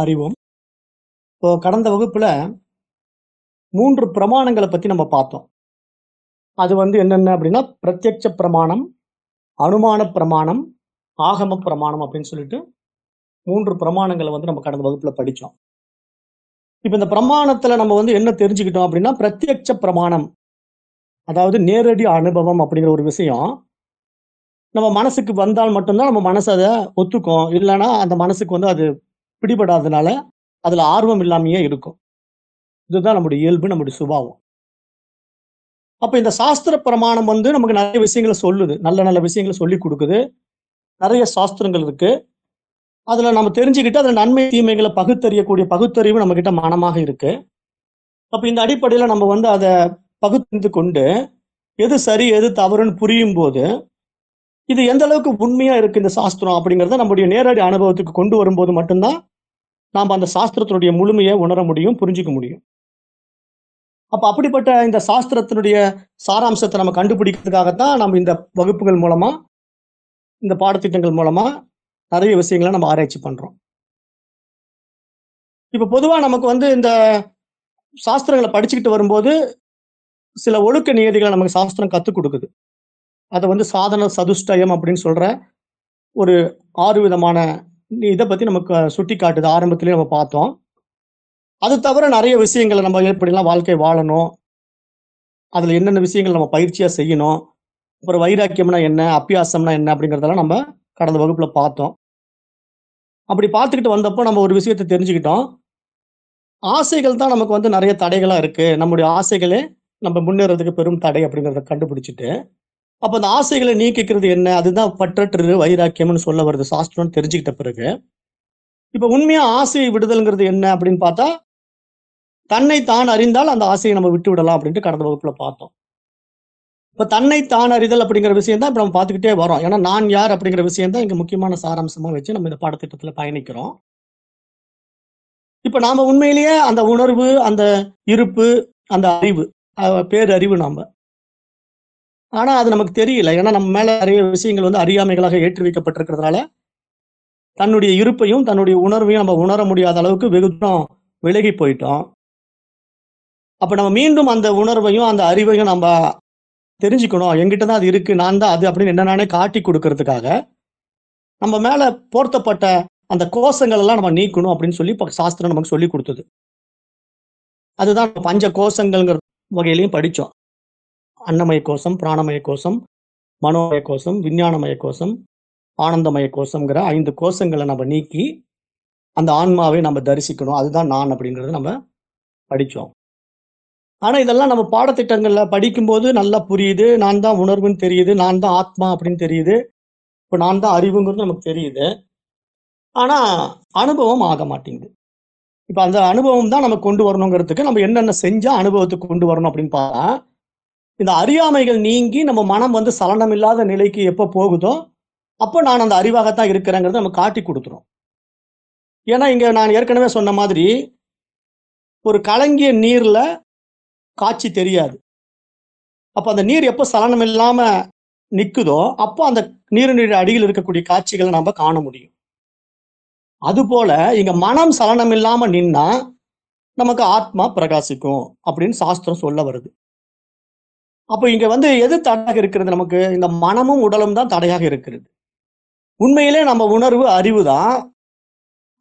அறிவோம். இப்போ கடந்த வகுப்புல மூன்று பிரமாணங்களை பத்தி நம்ம பார்த்தோம். அது வந்து என்னென்ன அப்படின்னா பிரத்யட்ச பிரமாணம் அனுமான பிரமாணம் ஆகம பிரமாணம் அப்படின்னு சொல்லிட்டு மூன்று பிரமாணங்களை வந்து நம்ம கடந்த வகுப்புல படித்தோம் இப்போ இந்த பிரமாணத்துல நம்ம வந்து என்ன தெரிஞ்சுக்கிட்டோம் அப்படின்னா பிரத்யட்ச பிரமாணம். அதாவது நேரடி அனுபவம் அப்படிங்கிற ஒரு விஷயம். நம்ம மனசுக்கு வந்தால் மட்டும்தான் நம்ம மனசு அதை ஒத்துக்கும். இல்லைன்னா அந்த மனசுக்கு வந்து அது பிடிபடாதனால அதில் ஆர்வம் இல்லாமையே இருக்கும். இதுதான் நம்முடைய இயல்பு நம்முடைய சுபாவம். அப்போ இந்த சாஸ்திர பிரமாணம் வந்து நமக்கு நிறைய விஷயங்களை சொல்லுது. நல்ல நல்ல விஷயங்களை சொல்லி கொடுக்குது. நிறைய சாஸ்திரங்கள் இருக்கு. அதில் நம்ம தெரிஞ்சுக்கிட்டு அதில் நன்மை தீமைகளை பகுத்தறியக்கூடிய பகுத்தறிவு நம்ம கிட்ட மனமாக இருக்கு. அப்போ இந்த அடிப்படையில் நம்ம வந்து அதை பகுத்தறிந்து கொண்டு எது சரி எது தவறுன்னு புரியும் போது இது எந்த அளவுக்கு உண்மையா இருக்கு இந்த சாஸ்திரம் அப்படிங்கிறத நம்முடைய நேரடி அனுபவத்துக்கு கொண்டு வரும்போது மட்டும்தான் நாம் அந்த சாஸ்திரத்தினுடைய முழுமையை உணர முடியும் புரிஞ்சிக்க முடியும். அப்ப அப்படிப்பட்ட இந்த சாஸ்திரத்தினுடைய சாராம்சத்தை நம்ம கண்டுபிடிக்கிறதுக்காகத்தான் நம்ம இந்த வகுப்புகள் மூலமா இந்த பாடத்திட்டங்கள் மூலமா நிறைய விஷயங்களை நம்ம ஆராய்ச்சி பண்றோம். இப்ப பொதுவா நமக்கு வந்து இந்த சாஸ்திரங்களை படிச்சுக்கிட்டு வரும்போது சில ஒழுக்க நியதிகளை நமக்கு சாஸ்திரம் கத்துக் கொடுக்குது. அதை வந்து சாதன சதுஷ்டயம் அப்படின்னு சொல்ற ஒரு ஆறு விதமான இதை பத்தி நமக்கு சுட்டி காட்டுது ஆரம்பத்திலேயே நம்ம பார்த்தோம். அது தவிர நிறைய விஷயங்களை நம்ம எப்படிலாம் வாழ்க்கை வாழணும். அதுல என்னென்ன விஷயங்கள் நம்ம பயிற்சியா செய்யணும். அப்புறம் வைராக்கியம்னா என்ன? அப்பியாசம்னா என்ன? அப்படிங்கறதெல்லாம் நம்ம கடந்த வகுப்புல பார்த்தோம். அப்படி பார்த்துக்கிட்டு வந்தப்போ நம்ம ஒரு விஷயத்தை தெரிஞ்சுக்கிட்டோம். ஆசைகள் தான் நமக்கு வந்து நிறைய தடைகளாக இருக்கு. நம்முடைய ஆசைகளே நம்ம முன்னேறதுக்கு பெரும் தடை அப்படிங்கிறத கண்டுபிடிச்சிட்டு அப்ப அந்த ஆசைகளை நீக்கிக்கிறது என்ன? அதுதான் பற்றற்று வைராக்கியம்னு சொல்ல வருது சாஸ்திரம்னு தெரிஞ்சுக்கிட்ட பிறகு. இப்ப உண்மையா ஆசையை விடுதல்ங்கிறது என்ன அப்படின்னு பார்த்தா தன்னை தான் அறிந்தால் அந்த ஆசையை நம்ம விட்டு விடலாம் அப்படின்ட்டு கடந்த வகுப்புல பார்த்தோம். இப்ப தன்னை தான் அறிதல் அப்படிங்கிற விஷயம் தான் இப்ப நம்ம பார்த்துக்கிட்டே வரோம். ஏன்னா நான் யார் அப்படிங்கிற விஷயம் தான் இங்க முக்கியமான சாராம்சமா வச்சு நம்ம இந்த பாடத்திட்டத்துல பயணிக்கிறோம். இப்ப நாம உண்மையிலேயே அந்த உணர்வு அந்த இருப்பு அந்த அறிவு பேரறிவு நாம ஆனா அது நமக்கு தெரியல. ஏன்னா நம்ம மேல நிறைய விஷயங்கள் வந்து அறியாமைகளாக ஏற்றி வைக்கப்பட்டிருக்கிறதுனால தன்னுடைய இருப்பையும் தன்னுடைய உணர்வையும் நம்ம உணர முடியாத அளவுக்கு வெகு தூரம் விலகி போயிட்டோம். அப்ப நம்ம மீண்டும் அந்த உணர்வையும் அந்த அறிவையும் நம்ம தெரிஞ்சுக்கணும். எங்கிட்ட தான் அது இருக்கு நான் தான் அது அப்படின்னு என்ன நானே காட்டி கொடுக்கறதுக்காக நம்ம மேல போர்த்தப்பட்ட அந்த கோஷங்கள் எல்லாம் நம்ம நீக்கணும் அப்படின்னு சொல்லி சாஸ்திரம் நமக்கு சொல்லி கொடுத்தது. அதுதான் பஞ்ச கோஷங்கள்ங்கிற வகையிலையும் படிச்சோம். அன்னமய கோஷம் பிராணமய கோஷம் மனோமய கோஷம் விஞ்ஞானமய கோஷம் ஆனந்தமய கோஷம்ங்கிற ஐந்து கோஷங்களை நம்ம நீக்கி அந்த ஆன்மாவை நம்ம தரிசிக்கணும். அதுதான் நான் அப்படிங்கிறத நம்ம படித்தோம் ஆனால் இதெல்லாம் நம்ம பாடத்திட்டங்களில் படிக்கும்போது நல்லா புரியுது. நான் தான் உணர்வுன்னு தெரியுது. நான் தான் ஆத்மா அப்படின்னு தெரியுது. இப்போ நான் தான் அறிவுங்கிறது நமக்கு தெரியுது. ஆனால் அனுபவம் ஆக மாட்டேங்குது. இப்போ அந்த அனுபவம் தான் நம்ம கொண்டு வரணுங்கிறதுக்கு நம்ம என்னென்ன செஞ்சால் அனுபவத்துக்கு கொண்டு வரணும் அப்படின்னு பார்த்தா இந்த அறியாமைகள் நீங்கி நம்ம மனம் வந்து சலனம் இல்லாத நிலைக்கு எப்போ போகுதோ அப்போ நான் அந்த அறிவாகத்தான் இருக்கிறேங்கிறத நம்ம காட்டி கொடுத்துரும். ஏன்னா இங்கே நான் ஏற்கனவே சொன்ன மாதிரி ஒரு கலங்கிய நீரில் காட்சி தெரியாது. அப்போ அந்த நீர் எப்போ சலனம் இல்லாமல் நிற்குதோ அப்போ அந்த நீரினுடைய அடியில் இருக்கக்கூடிய காட்சிகளை நம்ம காண முடியும். அதுபோல இங்கே மனம் சலனம் இல்லாமல் நின்னா நமக்கு ஆத்மா பிரகாசிக்கும் அப்படின்னு சாஸ்திரம் சொல்ல வருது. அப்போ இங்க வந்து எது தடையாக இருக்கிறது நமக்கு? இந்த மனமும் உடலும் தான் தடையாக இருக்கிறது. உண்மையிலே நம்ம உணர்வு அறிவு தான்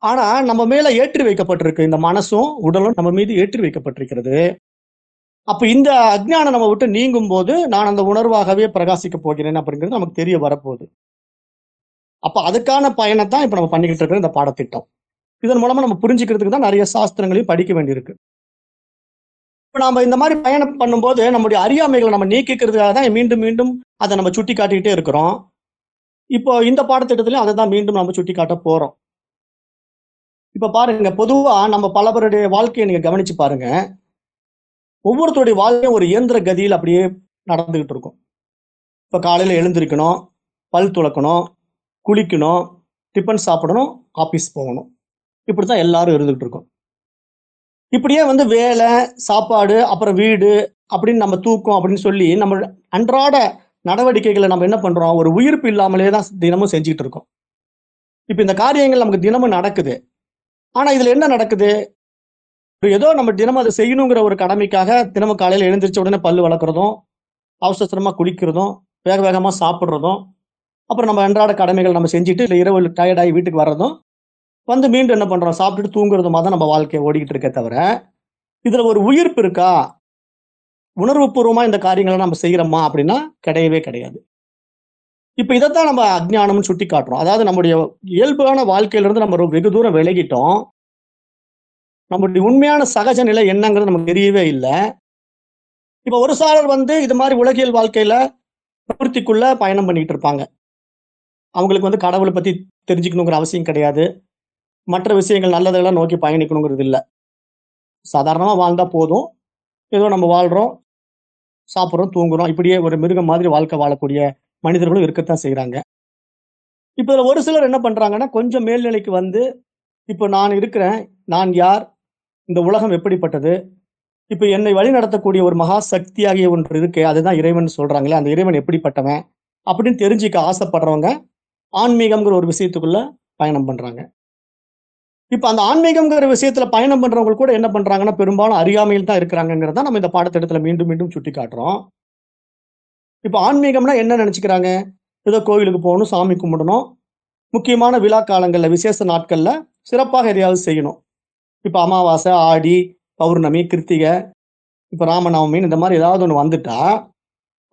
ஆனா நம்ம மேல ஏற்றி வைக்கப்பட்டிருக்கு. இந்த மனசும் உடலும் நம்ம மீது ஏற்றி வைக்கப்பட்டிருக்கிறது. அப்ப இந்த அஜ்ஞானம் நம்ம விட்டு நீங்கும் போது நான் அந்த உணர்வாகவே பிரகாசிக்க போகிறேன் அப்படிங்கிறது நமக்கு தெரிய வரப்போகுது. அப்ப அதுக்கான பயணத்தான் இப்ப நம்ம பண்ணிக்கிட்டு இருக்கிற இந்த பாடத்திட்டம். இதன் மூலமா நம்ம புரிஞ்சுக்கிறதுக்கு தான் நிறைய சாஸ்திரங்களையும் படிக்க வேண்டியிருக்கு. இப்போ நம்ம இந்த மாதிரி பயணம் பண்ணும்போது நம்முடைய அறியாமைகளை நம்ம நீக்கிக்கிறதுக்காக தான் மீண்டும் மீண்டும் அதை நம்ம சுட்டி காட்டிக்கிட்டே இருக்கிறோம். இப்போ இந்த பாடத்திட்டத்திலையும் அதை தான் மீண்டும் நம்ம சுட்டி காட்ட போகிறோம் இப்போ பாருங்க பொதுவாக நம்ம பல பேருடைய வாழ்க்கையை நீங்கள் கவனிச்சு பாருங்க. ஒவ்வொருத்தருடைய வாழ்க்கையும் ஒரு இயந்திர கதியில் அப்படியே நடந்துகிட்டு இருக்கும். இப்போ காலையில் எழுந்திருக்கணும் பல் துளக்கணும் குளிக்கணும் டிஃபன் சாப்பிடணும் ஆஃபீஸ் போகணும். இப்படி தான் எல்லாரும் இருந்துகிட்டு இருக்கோம். இப்படியே வந்து வேலை சாப்பாடு அப்புறம் வீடு அப்படின்னு நம்ம தூக்கம் அப்படின்னு சொல்லி நம்ம அன்றாட நடவடிக்கைகளை நம்ம என்ன பண்றோம்? ஒரு உயிர்ப்பு இல்லாமலே தான் தினமும் செஞ்சுக்கிட்டு இருக்கோம். இப்போ இந்த காரியங்கள் நமக்கு தினமும் நடக்குது. ஆனா இதுல என்ன நடக்குது? ஏதோ நம்ம தினமும் அதை செய்யணுங்கிற ஒரு கடமைக்காக தினமும் காலையில் எழுந்திரிச்ச உடனே பல் வளர்க்குறதும் அவசரமாக குளிக்கிறதும் வேக வேகமாக சாப்பிட்றதும் அப்புறம் நம்ம அன்றாட கடமைகள் நம்ம செஞ்சுட்டு இல்லை இரவு டயர்டாகி வீட்டுக்கு வர்றதும் வந்து மீண்டும் என்ன பண்ணுறோம் சாப்பிட்டுட்டு தூங்குறதுமா தான் நம்ம வாழ்க்கையை ஓடிக்கிட்டு இருக்க தவிர இதில் ஒரு உயிர்ப்பு இருக்கா? உணர்வுபூர்வமா இந்த காரியங்களை நம்ம செய்கிறோமா அப்படின்னா கிடையவே கிடையாது. இப்போ இதைத்தான் நம்ம அஜ்ஞானம்னு சுட்டி காட்டுறோம் அதாவது நம்முடைய இயல்பான வாழ்க்கையிலிருந்து நம்ம வெகு தூரம் விலகிட்டோம். நம்முடைய உண்மையான சகஜ நிலை என்னங்கிறது நமக்கு தெரியவே இல்லை. இப்போ ஒரு சாரர் வந்து இது மாதிரி உலகியல் வாழ்க்கையில பூர்த்திக்குள்ளே பயணம் பண்ணிக்கிட்டு இருப்பாங்க. அவங்களுக்கு வந்து கடவுளை பத்தி தெரிஞ்சுக்கணுங்கிற அவசியம் கிடையாது. மற்ற விஷயங்கள் நல்லதெல்லாம் நோக்கி பயணிக்கணுங்கிறது இல்லை சாதாரணமாக வாழ்ந்தால் போதும். ஏதோ நம்ம வாழ்கிறோம் சாப்பிட்றோம் தூங்குறோம். இப்படியே ஒரு மிருகம் மாதிரி வாழ்க்கை வாழக்கூடிய மனிதர்களும் இருக்கத்தான் செய்கிறாங்க இப்போ ஒரு சிலர் என்ன பண்ணுறாங்கன்னா கொஞ்சம் மேல்நிலைக்கு வந்து இப்போ நான் இருக்கிறேன் நான் யார் இந்த உலகம் எப்படிப்பட்டது இப்போ என்னை வழி நடத்தக்கூடிய ஒரு மகா சக்தியாகிய ஒன்று இருக்கு அதுதான் இறைவன் சொல்கிறாங்களே அந்த இறைவன் எப்படிப்பட்டவன் அப்படின்னு தெரிஞ்சுக்க ஆசைப்படுறவங்க ஆன்மீகம்ங்கிற ஒரு விஷயத்துக்குள்ள பயணம் பண்ணுறாங்க இப்ப அந்த ஆன்மீகம்ங்கிற விஷயத்துல பயணம் பண்றவங்க கூட என்ன பண்றாங்கன்னா பெரும்பாலும் அறியாமையில் தான் இருக்கிறாங்கிறத நம்ம இந்த பாடத்திட்டத்துல மீண்டும் மீண்டும் சுட்டி காட்டுறோம் இப்ப ஆன்மீகம்னா என்ன நினைச்சுக்கிறாங்க? ஏதோ கோவிலுக்கு போகணும் சாமி கும்பிடணும். முக்கியமான விழா காலங்கள்ல விசேஷ நாட்கள்ல சிறப்பாக எதையாவது செய்யணும். இப்ப அமாவாசை ஆடி பௌர்ணமி கிருத்திகை இப்ப ராமநவமின்னு இந்த மாதிரி ஏதாவது ஒன்று வந்துட்டா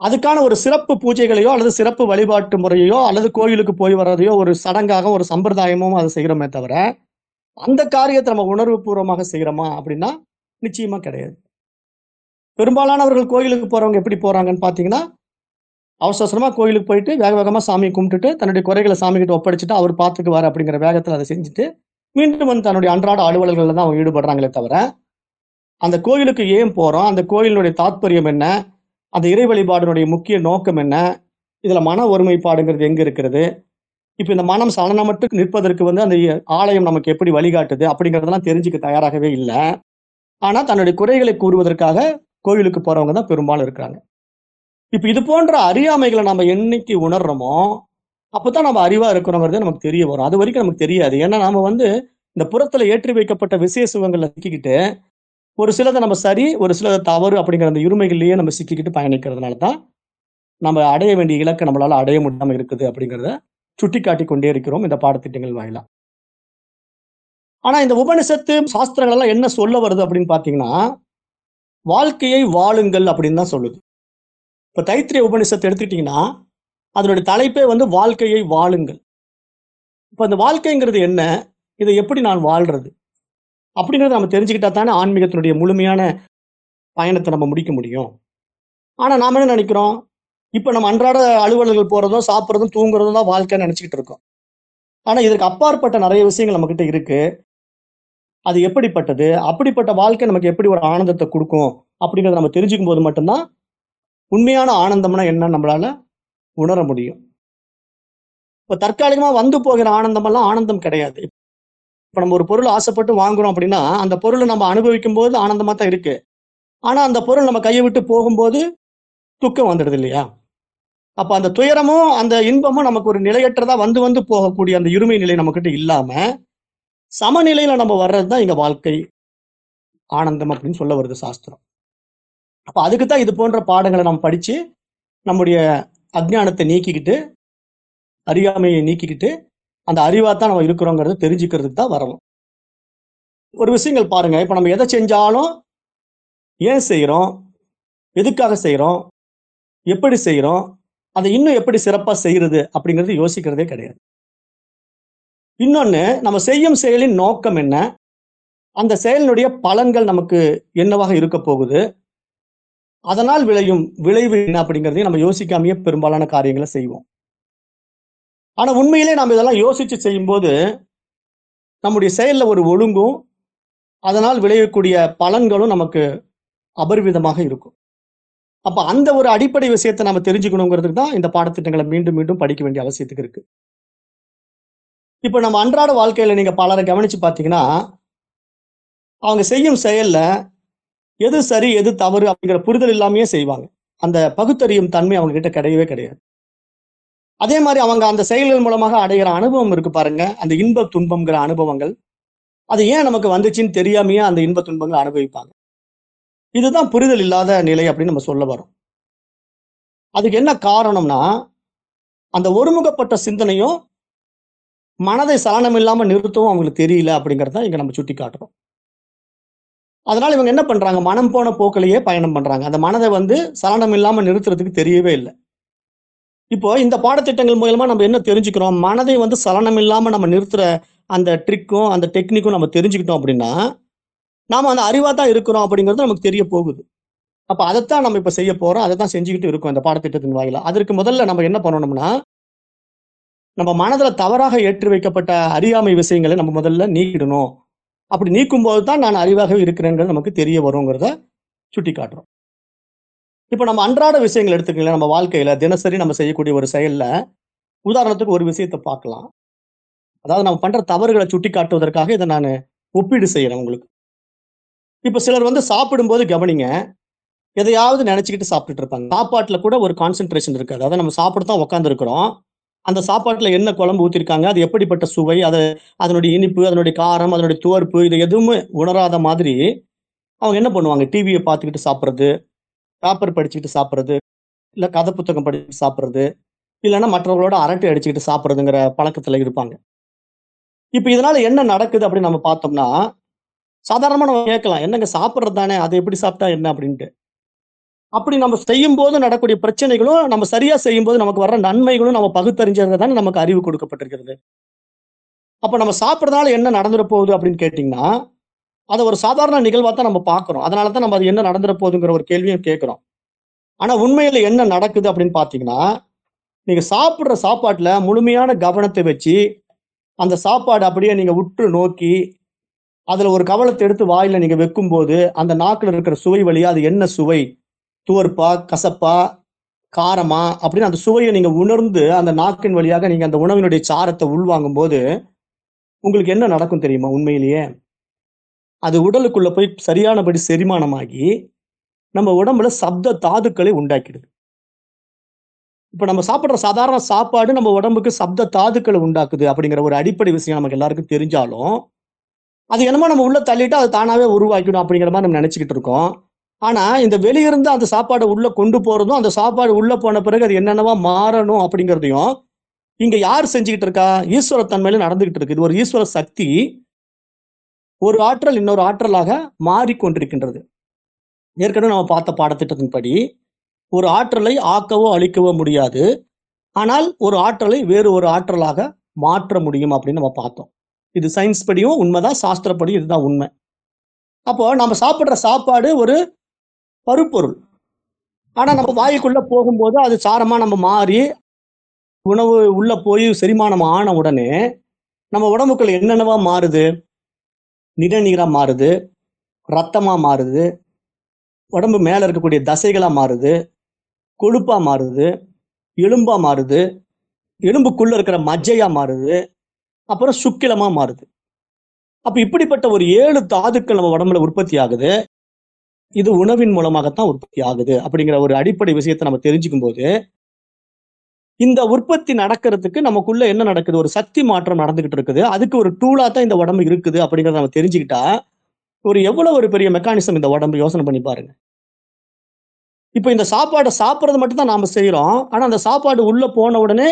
அதுக்கான ஒரு சிறப்பு பூஜைகளையோ அல்லது சிறப்பு வழிபாட்டு முறையோ அல்லது கோயிலுக்கு போய் வர்றதையோ ஒரு சடங்காக ஒரு சம்பிரதாயமும் அதை செய்கிறோமே தவிர அந்த காரியத்தை நம்ம உணர்வு பூர்வமாக செய்கிறோமா அப்படின்னா நிச்சயமா கிடையாது. பெரும்பாலானவர்கள் கோயிலுக்கு போறவங்க எப்படி போறாங்கன்னு பார்த்தீங்கன்னா அவசர அவசரமா கோயிலுக்கு போயிட்டு வேக வேகமா சாமி கும்பிட்டுட்டு தன்னுடைய குறைகளை சாமி கிட்ட ஒப்படைச்சிட்டு அவர் பார்த்துக்குவார் அப்படிங்கிற வேகத்தில் அதை செஞ்சுட்டு மீண்டும் வந்து தன்னுடைய அன்றாட அலுவலர்கள்ல தான் அவங்க ஈடுபடுறாங்களே தவிர அந்த கோயிலுக்கு ஏன் போறோம்? அந்த கோயிலினுடைய தாத்பரியம் என்ன? அந்த இறை வழிபாடினுடைய முக்கிய நோக்கம் என்ன? இதுல மன ஒருமைப்பாடுங்கிறது எங்க இருக்கிறது இப்ப இந்த மனம் சலனமட்டு நிற்பதற்கு வந்து அந்த ஆலயம் நமக்கு எப்படி வழிகாட்டுது அப்படிங்கறதெல்லாம் தெரிஞ்சுக்க தயாராகவே இல்லை. ஆனா தன்னுடைய குறைகளை கூறுவதற்காக கோயிலுக்கு போறவங்க தான் பெரும்பாலும் இருக்கிறாங்க. இப்ப இது போன்ற அறியாமைகளை நம்ம என்னைக்கு உணர்றோமோ அப்பதான் நம்ம அறிவா இருக்கிறோங்கிறது நமக்கு தெரிய வரும். அது வரைக்கும் நமக்கு தெரியாது. ஏன்னா நாம வந்து இந்த புறத்துல ஏற்றி வைக்கப்பட்ட விசேஷங்கள்ல சிக்கிக்கிட்டு ஒரு சிலதை நம்ம சரி ஒரு சிலதை தவறு அப்படிங்கிற அந்த இருமைகள்லயே நம்ம சிக்கிக்கிட்டு பயணிக்கிறதுனால தான் நம்ம அடைய வேண்டிய இலக்கை நம்மளால அடைய முடியாம இருக்குது அப்படிங்கிறத சுட்டிக்காட்டி கொண்டே இருக்கிறோம் இந்த பாடத்திட்டங்கள் வாயிலா ஆனா இந்த உபனிஷத்து சாஸ்திரங்கள் எல்லாம் என்ன சொல்ல வருது அப்படின்னு பாத்தீங்கன்னா வாழ்க்கையை வாழுங்கள் அப்படின்னு தான் சொல்லுது. இப்ப தைத்திரிய உபனிஷத்து எடுத்துக்கிட்டீங்கன்னா அதனுடைய தலைப்பே வந்து வாழ்க்கையை வாழுங்கள் இப்ப அந்த வாழ்க்கைங்கிறது என்ன? இதை எப்படி நான் வாழ்றது? அப்படிங்கிறத நம்ம தெரிஞ்சுக்கிட்டா தானே ஆன்மீகத்தினுடைய முழுமையான பயணத்தை நம்ம முடிக்க முடியும். ஆனா நாம என்ன நினைக்கிறோம்? இப்போ நம்ம அன்றாட அலுவலர்கள் போகிறதும் சாப்பிட்றதும் தூங்குறதும் தான் வாழ்க்கைன்னு நினச்சிக்கிட்டு இருக்கோம். ஆனால் இதற்கு அப்பாற்பட்ட நிறைய விஷயங்கள் நம்மக்கிட்ட இருக்குது அது எப்படிப்பட்டது? அப்படிப்பட்ட வாழ்க்கை நமக்கு எப்படி ஒரு ஆனந்தத்தை கொடுக்கும்? அப்படிங்கிறத நம்ம தெரிஞ்சுக்கும் போது மட்டும்தான் உண்மையான ஆனந்தம்னா என்ன நம்மளால உணர முடியும். இப்போ தற்காலிகமாக வந்து போகிற ஆனந்தமெல்லாம் ஆனந்தம் கிடையாது. இப்போ நம்ம ஒரு பொருள் ஆசைப்பட்டு வாங்குறோம் அப்படின்னா அந்த பொருளை நம்ம அனுபவிக்கும் போது ஆனந்தமாக தான் இருக்கு. ஆனால் அந்த பொருள் நம்ம கையை விட்டு போகும்போது துக்கம் வந்துடுது இல்லையா? அப்ப அந்த துயரமும் அந்த இன்பமும் நமக்கு ஒரு நிலையற்றதா வந்து வந்து போகக்கூடிய அந்த இருமை நிலை நமக்கிட்ட இல்லாம சமநிலையில நம்ம வர்றதுதான் இங்க வாழ்க்கை ஆனந்தம் அப்படின்னு சொல்ல வருது சாஸ்திரம். அப்ப அதுக்கு தான் இது போன்ற பாடங்களை நம்ம படிச்சு நம்முடைய அஜ்ஞானத்தை நீக்கிக்கிட்டு அறியாமையை நீக்கிக்கிட்டு அந்த அறிவா தான் நம்ம இருக்கிறோங்கிறத தெரிஞ்சுக்கிறதுக்கு தான் வரணும். ஒரு விஷயங்கள் பாருங்க. இப்ப நம்ம எதை செஞ்சாலும் ஏன் செய்யறோம் எதுக்காக செய்யறோம் எப்படி செய்யறோம் அதை இன்னும் எப்படி சிறப்பா செய்யறது அப்படிங்கிறது யோசிக்கிறதே கிடையாது. இன்னொன்னு நம்ம செய்யும் செயலின் நோக்கம் என்ன? அந்த செயலினுடைய பலன்கள் நமக்கு என்னவாக இருக்க போகுது? அதனால் விளையும் விளைவு என்ன அப்படிங்கிறதையும் நம்ம யோசிக்காமையே பெரும்பாலான காரியங்களை செய்வோம். ஆனா உண்மையிலே நாம் இதெல்லாம் யோசிச்சு செய்யும்போது நம்முடைய செயல்ல ஒரு ஒழுங்கும் அதனால் விளையக்கூடிய பலன்களும் நமக்கு அபரிவிதமாக இருக்கும். அப்ப அந்த ஒரு அடிப்படை விஷயத்தை நம்ம தெரிஞ்சுக்கணுங்கிறதுக்கு தான் இந்த பாடத்திட்டங்களை மீண்டும் மீண்டும் படிக்க வேண்டிய அவசியத்துக்கு இருக்கு. இப்போ நம்ம அன்றாட வாழ்க்கையில நீங்க பலரை கவனிச்சு பார்த்தீங்கன்னா அவங்க செய்யும் செயல்ல எது சரி எது தவறு அப்படிங்கிற புரிதல் இல்லாமையே செய்வாங்க. அந்த பகுத்தறியும் தன்மை அவங்க கிட்ட கிடையவே கிடையாது. அதே மாதிரி அவங்க அந்த செயல்கள் மூலமாக அடைகிற அனுபவம் இருக்கு பாருங்க. அந்த இன்ப துன்பம்ங்கிற அனுபவங்கள். அது ஏன் நமக்கு வந்துச்சுன்னு தெரியாமையே அந்த இன்ப துன்பங்களை அனுபவிப்பாங்க. இதுதான் புரிதல் இல்லாத நிலை அப்படின்னு நம்ம சொல்ல வரோம் அதுக்கு என்ன காரணம்னா அந்த ஒருமுகப்பட்ட சிந்தனையும் மனதை சலனம் இல்லாமல் நிறுத்தவும் அவங்களுக்கு தெரியல அப்படிங்கிறத இங்க நம்ம சுட்டி காட்டுறோம். அதனால இவங்க என்ன பண்றாங்க? மனம் போன போக்கிலேயே பயணம் பண்றாங்க. அந்த மனதை வந்து சலனம் இல்லாமல் நிறுத்துறதுக்கு தெரியவே இல்லை. இப்போ இந்த பாடத்திட்டங்கள் மூலமா நம்ம என்ன தெரிஞ்சுக்கிறோம்? மனதை வந்து சலனம் இல்லாமல் நம்ம நிறுத்துற அந்த ட்ரிக்கும் அந்த டெக்னிக்கும் நம்ம தெரிஞ்சுக்கிட்டோம் அப்படின்னா நாம அந்த அறிவா தான் இருக்கிறோம் அப்படிங்கிறது நமக்கு தெரிய போகுது. அப்ப அதைத்தான் நம்ம இப்ப செய்ய போறோம் அதை தான் செஞ்சுக்கிட்டு இருக்கோம் இந்த பாடத்திட்டத்தின் வாயில அதற்கு முதல்ல நம்ம என்ன பண்ணணும்னா நம்ம மனதுல தவறாக ஏற்றி வைக்கப்பட்ட அறியாமை விஷயங்களை நம்ம முதல்ல நீக்கிடணும். அப்படி நீக்கும் போது தான் நான் அறிவாகவே இருக்கிறேங்கிறது நமக்கு தெரிய வருங்கிறத சுட்டி காட்டுறோம் இப்போ நம்ம அன்றாட விஷயங்கள் எடுத்துக்கலாம் நம்ம வாழ்க்கையில தினசரி நம்ம செய்யக்கூடிய ஒரு செயல்ல உதாரணத்துக்கு ஒரு விஷயத்தை பார்க்கலாம். அதாவது நம்ம பண்ற தவறுகளை சுட்டி காட்டுவதற்காக இதை நான் ஒப்பீடு செய்யறேன் உங்களுக்கு. இப்போ சிலர் வந்து சாப்பிடும்போது கவனிங்க எதையாவது நினைச்சுக்கிட்டு சாப்பிட்டுட்டு இருப்பாங்க. சாப்பாட்டுல கூட ஒரு கான்சென்ட்ரேஷன் இருக்காது. அதாவது நம்ம சாப்பிட தான் உட்காந்துருக்கறோம் அந்த சாப்பாட்டுல என்ன குழம்பு ஊத்திருக்காங்க? அது எப்படிப்பட்ட சுவை? அது அதனுடைய இனிப்பு அதனுடைய காரம் அதனுடைய துவர்ப்பு இது எதுவுமே உணராத மாதிரி அவங்க என்ன பண்ணுவாங்க? டிவியை பார்த்துக்கிட்டு சாப்பிட்றது பேப்பர் படிச்சுக்கிட்டு சாப்பிட்றது இல்லை கதை புத்தகம் படிச்சுட்டு சாப்பிட்றது இல்லைன்னா மற்றவங்களோட அரட்டை அடிச்சுக்கிட்டு சாப்பிட்றதுங்கிற பழக்கத்துல இருப்பாங்க. இப்போ இதனால என்ன நடக்குது அப்படின்னு நம்ம பார்த்தோம்னா சாதாரணமாக நம்ம கேட்கலாம். என்னங்க சாப்பிட்றது தானே? அது எப்படி சாப்பிட்டா என்ன அப்படின்ட்டு. அப்படி நம்ம செய்யும் போது நடக்கூடிய பிரச்சனைகளும் நம்ம சரியா செய்யும் போது நமக்கு வர்ற நன்மைகளும் நம்ம பகுத்தறிஞ்சது தானே நமக்கு அறிவு கொடுக்கப்பட்டிருக்கிறது. அப்ப நம்ம சாப்பிட்றதால என்ன நடந்துட போகுது அப்படின்னு கேட்டிங்கன்னா அதை ஒரு சாதாரண நிகழ்வா தான் நம்ம பார்க்குறோம். அதனால தான் நம்ம அது என்ன நடந்துட போகுதுங்கிற ஒரு கேள்வியும் கேட்கிறோம். ஆனா உண்மையில என்ன நடக்குது அப்படின்னு பார்த்தீங்கன்னா நீங்க சாப்பிடுற சாப்பாட்டுல முழுமையான கவனத்தை வச்சு அந்த சாப்பாடு அப்படியே நீங்க உற்று நோக்கி அதுல ஒரு கவலத்தை எடுத்து வாயில நீங்க வைக்கும்போது அந்த நாக்குல இருக்கிற சுவை வழியா அது என்ன சுவை? துவர்ப்பா கசப்பா காரமா? அப்படின்னு அந்த சுவையை நீங்க உணர்ந்து அந்த நாக்கின் வழியாக நீங்க அந்த உணவினுடைய சாரத்தை உள்வாங்கும் போது உங்களுக்கு என்ன நடக்கும் தெரியுமா உண்மையிலேயே? அது உடலுக்குள்ள போய் சரியானபடி செரிமானமாகி நம்ம உடம்புல சப்த தாதுக்களை உண்டாக்கிடுது. இப்ப நம்ம சாப்பிடுற சாதாரண சாப்பாடு நம்ம உடம்புக்கு சப்த தாதுக்களை உண்டாக்குது அப்படிங்கிற ஒரு அடிப்படை விஷயம் நமக்கு எல்லாருக்கும் தெரிஞ்சாலும் அது என்னமோ நம்ம உள்ள தள்ளிட்டு அது தானாவே உருவாக்கிடும் அப்படிங்கிற மாதிரி நம்ம நினைச்சுக்கிட்டு இருக்கோம். ஆனா இந்த வெளியிருந்து அந்த சாப்பாடை உள்ள கொண்டு போறதும் அந்த சாப்பாடு உள்ள போன பிறகு அது என்னென்னவா மாறணும் அப்படிங்கிறதையும் இங்க யார் செஞ்சுக்கிட்டு இருக்கா? ஈஸ்வர தன்மையில நடந்துகிட்டு இருக்கு. இது ஒரு ஈஸ்வர சக்தி ஒரு ஆற்றல் இன்னொரு ஆற்றலாக மாறிக்கொண்டிருக்கின்றது. ஏற்கனவே நம்ம பார்த்த பாடத்திட்டத்தின்படி ஒரு ஆற்றலை ஆக்கவோ அழிக்கவோ முடியாது. ஆனால் ஒரு ஆற்றலை வேறு ஒரு ஆற்றலாக மாற்ற முடியும் அப்படின்னு நம்ம பார்த்தோம். இது சயின்ஸ் படியும் உண்மைதான் சாஸ்திரப்படியும் இதுதான் உண்மை. அப்போ நம்ம சாப்பிட்ற சாப்பாடு ஒரு பருப்பொருள். ஆனா நம்ம வாய்க்குள்ள போகும்போது அது சாரமா நம்ம மாறி உணவு உள்ள போய் செரிமானம் ஆன உடனே நம்ம உடம்புக்குள்ள என்னென்னவா மாறுது? நிறநீரா மாறுது ரத்தமா மாறுது உடம்பு மேல இருக்கக்கூடிய தசைகளா மாறுது கொழுப்பா மாறுது எலும்பா மாறுது எலும்புக்குள்ள இருக்கிற மஜ்ஜையா மாறுது அப்புறம் சுக்கிலமா மாறுது. அப்ப இப்படிப்பட்ட ஒரு ஏழு தாதுக்கள் நம்ம உடம்புல உற்பத்தி ஆகுது. இது உணவின் மூலமாகத்தான் உற்பத்தி ஆகுது அப்படிங்கிற ஒரு அடிப்படை விஷயத்தை நம்ம தெரிஞ்சுக்கும் போது இந்த உற்பத்தி நடக்கிறதுக்கு நமக்குள்ள என்ன நடக்குது? ஒரு சக்தி மாற்றம் நடந்துகிட்டு இருக்குது. அதுக்கு ஒரு டூலா தான் இந்த உடம்பு இருக்குது அப்படிங்கறத நம்ம தெரிஞ்சுக்கிட்டா ஒரு எவ்வளவு ஒரு பெரிய மெக்கானிசம் இந்த உடம்பு யோசனை பண்ணி பாருங்க. இப்போ இந்த சாப்பாடை சாப்பிட்றது மட்டும் தான் நாம செய்யறோம் ஆனா அந்த சாப்பாடு உள்ள போன உடனே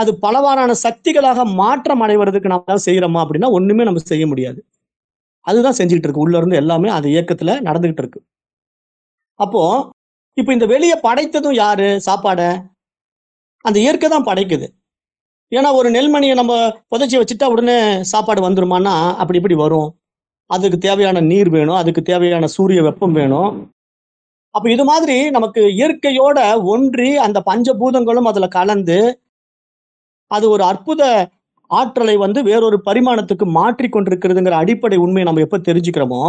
அது பலவாறான சக்திகளாக மாற்றம் அடைவதற்கு நம்ம தான் செய்யறோமா அப்படின்னா ஒண்ணுமே நம்ம செய்ய முடியாது. அதுதான் செஞ்சுக்கிட்டு இருக்கு. உள்ள இருந்து எல்லாமே அந்த இயக்கத்துல நடந்துகிட்டு இருக்கு. அப்போ இப்போ இந்த வெளியை படைத்ததும் யாரு? சாப்பாடை? அந்த இயற்கை தான் படைக்குது. ஏன்னா ஒரு நெல்மணியை நம்ம புதைச்சி வச்சுட்டா உடனே சாப்பாடு வந்துருமான்னா அப்படி இப்படி வரும். அதுக்கு தேவையான நீர் வேணும். அதுக்கு தேவையான சூரிய வெப்பம் வேணும். அப்ப இது மாதிரி நமக்கு இயற்கையோட ஒன்றி அந்த பஞ்சபூதங்களும் அதுல கலந்து அது ஒரு அற்புத ஆற்றலை வந்து வேறொரு பரிமாணத்துக்கு மாற்றி கொண்டிருக்கிறதுங்கிற அடிப்படை உண்மையை நம்ம எப்போ தெரிஞ்சுக்கிறோமோ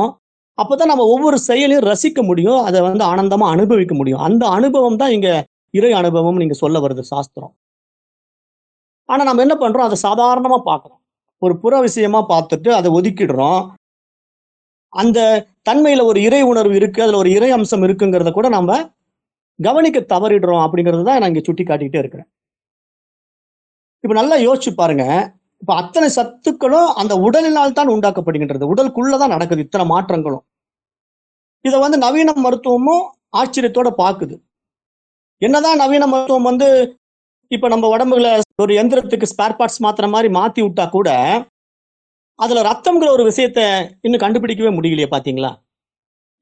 அப்போதான் நம்ம ஒவ்வொரு செயலையும் ரசிக்க முடியும் அதை வந்து ஆனந்தமா அனுபவிக்க முடியும். அந்த அனுபவம் தான் இங்க இறை அனுபவம் நீங்க சொல்ல வருது சாஸ்திரம். ஆனா நம்ம என்ன பண்றோம்? அதை சாதாரணமா பார்க்கறோம். ஒரு புற விஷயமா பார்த்துட்டு அதை ஒதுக்கிடுறோம். அந்த தன்மையில ஒரு இறை உணர்வு இருக்கு அதுல ஒரு இறை அம்சம் இருக்குங்கிறத கூட நம்ம கவனிக்க தவறிடுறோம் அப்படிங்கிறது தான் நான் இங்க சுட்டி காட்டிக்கிட்டே இருக்கிறேன். இப்ப நல்லா யோசிச்சு பாருங்க. இப்ப அத்தனை சத்துக்களும் அந்த உடலினால் தான் உண்டாக்கப்படுகின்றது. உடலுக்குள்ளதான் நடக்குது இத்தனை மாற்றங்களும். இதை வந்து நவீன மருத்துவமும் ஆச்சரியத்தோட பாக்குது. என்னதான் நவீன மருத்துவம் வந்து இப்ப நம்ம உடம்புல ஒரு எந்திரத்துக்கு ஸ்பேர் பார்ட்ஸ் மாத்திர மாதிரி மாத்தி விட்டா கூட அதுல ரத்தம்ங்கிற ஒரு விஷயத்த இன்னும் கண்டுபிடிக்கவே முடியலையே பாத்தீங்களா?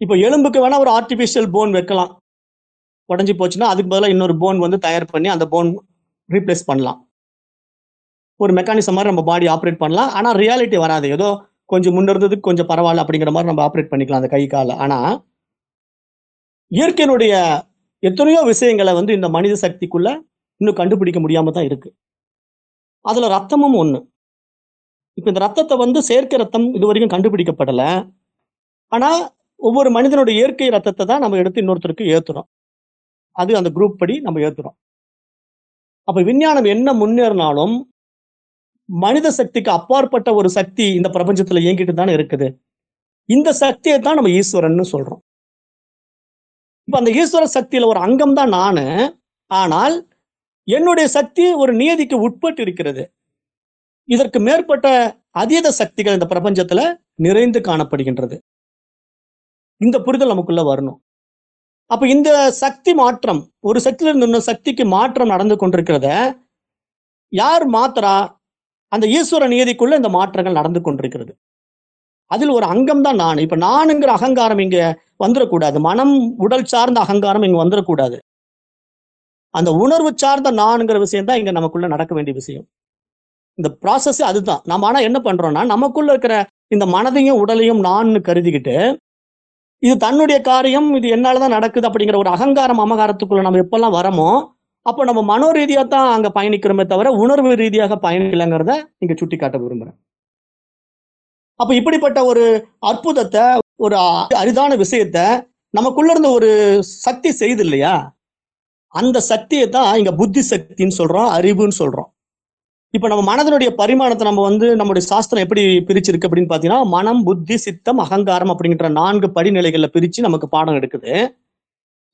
இப்போ எலும்புக்கு வேணா ஒரு ஆர்டிபிஷியல் போன் வைக்கலாம். உடஞ்சி போச்சுன்னா அதுக்கு பதிலாக இன்னொரு போன் வந்து தயார் பண்ணி அந்த போன் ரீப்ளேஸ் பண்ணலாம். ஒரு மெக்கானிசம் மாதிரி நம்ம பாடி ஆப்ரேட் பண்ணலாம். ஆனால் ரியாலிட்டி வராது. ஏதோ கொஞ்சம் முன்னிருந்ததுக்கு கொஞ்சம் பரவாயில்ல அப்படிங்கிற மாதிரி நம்ம ஆப்ரேட் பண்ணிக்கலாம் அந்த கை கால. ஆனால் இயற்கையினுடைய எத்தனையோ விஷயங்களை வந்து இந்த மனித சக்திக்குள்ள இன்னும் கண்டுபிடிக்க முடியாம தான் இருக்கு. அதுல ரத்தமும் ஒண்ணு. இப்போ இந்த ரத்தத்தை வந்து செயற்கை ரத்தம் இது வரைக்கும் கண்டுபிடிக்கப்படலை. ஆனால் ஒவ்வொரு மனிதனுடைய இயற்கை ரத்தத்தை தான் நம்ம எடுத்து இன்னொருத்தருக்கு ஏற்றுறோம் அது அந்த குரூப் படி நம்ம ஏற்றுறோம் அப்போ விஞ்ஞானம் என்ன முன்னேறினாலும் மனித சக்திக்கு அப்பாற்பட்ட ஒரு சக்தி இந்த பிரபஞ்சத்துல இயங்கிட்டு தானே இருக்குது. இந்த சக்தியை தான் நம்ம ஈஸ்வரன் சொல்றோம். இப்ப அந்த ஈஸ்வர சக்தியில ஒரு அங்கம் தான் நானு. ஆனால் என்னுடைய சக்தி ஒரு நியதிக்கு உட்பட்டு இருக்கிறது இதற்கு மேற்பட்ட அதீத சக்திகள் இந்த பிரபஞ்சத்துல நிறைந்து காணப்படுகின்றது. இந்த புரிதல் நமக்குள்ள வரணும். அப்ப இந்த சக்தி மாற்றம் ஒரு சக்தியில இருந்து இன்னொரு சக்திக்கு மாற்றம் நடந்து கொண்டிருக்கிறத யார் மாத்திரா அந்த ஈஸ்வர நியதிக்குள்ள இந்த மாற்றங்கள் நடந்து கொண்டிருக்கிறது. அதில் ஒரு அங்கம் தான் நான். இப்ப நானுங்கிற அகங்காரம் இங்க வந்துடக்கூடாது மனம் உடல் சார்ந்த அகங்காரம் இங்க வந்துடக்கூடாது அந்த உணர்வு சார்ந்த நான்ங்கிற விஷயம் தான் இங்க நமக்குள்ள நடக்க வேண்டிய விஷயம். இந்த ப்ராசஸ் அதுதான். நம்ம ஆனா என்ன பண்றோம்னா நமக்குள்ள இருக்கிற இந்த மனதையும் உடலையும் நான் கருதிக்கிட்டு இது தன்னுடைய காரியம் இது என்னாலதான் நடக்குது அப்படிங்கிற ஒரு அகங்காரம் அமகாரத்துக்குள்ள நம்ம எப்பெல்லாம் வரமோ அப்போ நம்ம மனோ ரீதியாக தான் அங்க பயணிக்கிறோமே தவிர உணர்வு ரீதியாக பயணிக்கலைங்கிறத இங்க சுட்டி காட்ட விரும்புறேன். அப்போ இப்படிப்பட்ட ஒரு அற்புதத்தை ஒரு அரிதான விஷயத்த நமக்குள்ள இருந்த ஒரு சக்தி செய்து இல்லையா? அந்த சக்தியை தான் இங்க புத்தி சக்தின்னு சொல்றோம் அறிவுன்னு சொல்றோம். இப்ப நம்ம மனதனுடைய பரிமாணத்தை நம்ம வந்து நம்முடைய சாஸ்திரம் எப்படி பிரிச்சிருக்கு அப்படின்னு பாத்தீங்கன்னா மனம் புத்தி சித்தம் அகங்காரம் அப்படிங்கிற நான்கு படிநிலைகள்ல பிரிச்சு நமக்கு பாடம் எடுக்குது.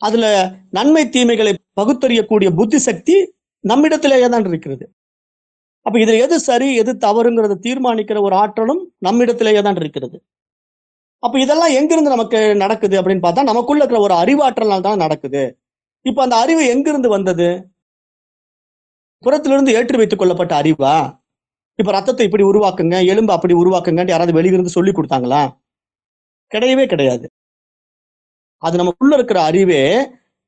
அதுல நன்மை தீமைகளை பகுத்தறியக்கூடிய புத்தி சக்தி நம்மிடத்திலேயே தான் இருக்கிறது. அப்ப இதுல எது சரி எது தவறுங்கிறத தீர்மானிக்கிற ஒரு ஆற்றலும் நம்மிடத்திலேயே தான் இருக்கிறது. அப்ப இதெல்லாம் எங்கிருந்து நமக்கு நடக்குது அப்படின்னு பார்த்தா நமக்குள்ள இருக்கிற ஒரு அறிவாற்றலால் தான் நடக்குது. இப்ப அந்த அறிவு எங்கிருந்து வந்தது? புறத்திலிருந்து ஏற்றி வைத்துக் கொள்ளப்பட்ட அறிவா? இப்ப ரத்தத்தை இப்படி உருவாக்குங்க எலும்பு அப்படி உருவாக்குங்கன்னு யாராவது வெளியிருந்து சொல்லி கொடுத்தாங்களா? கிடையவே கிடையாது. அது நமக்குள்ள இருக்கிற அறிவே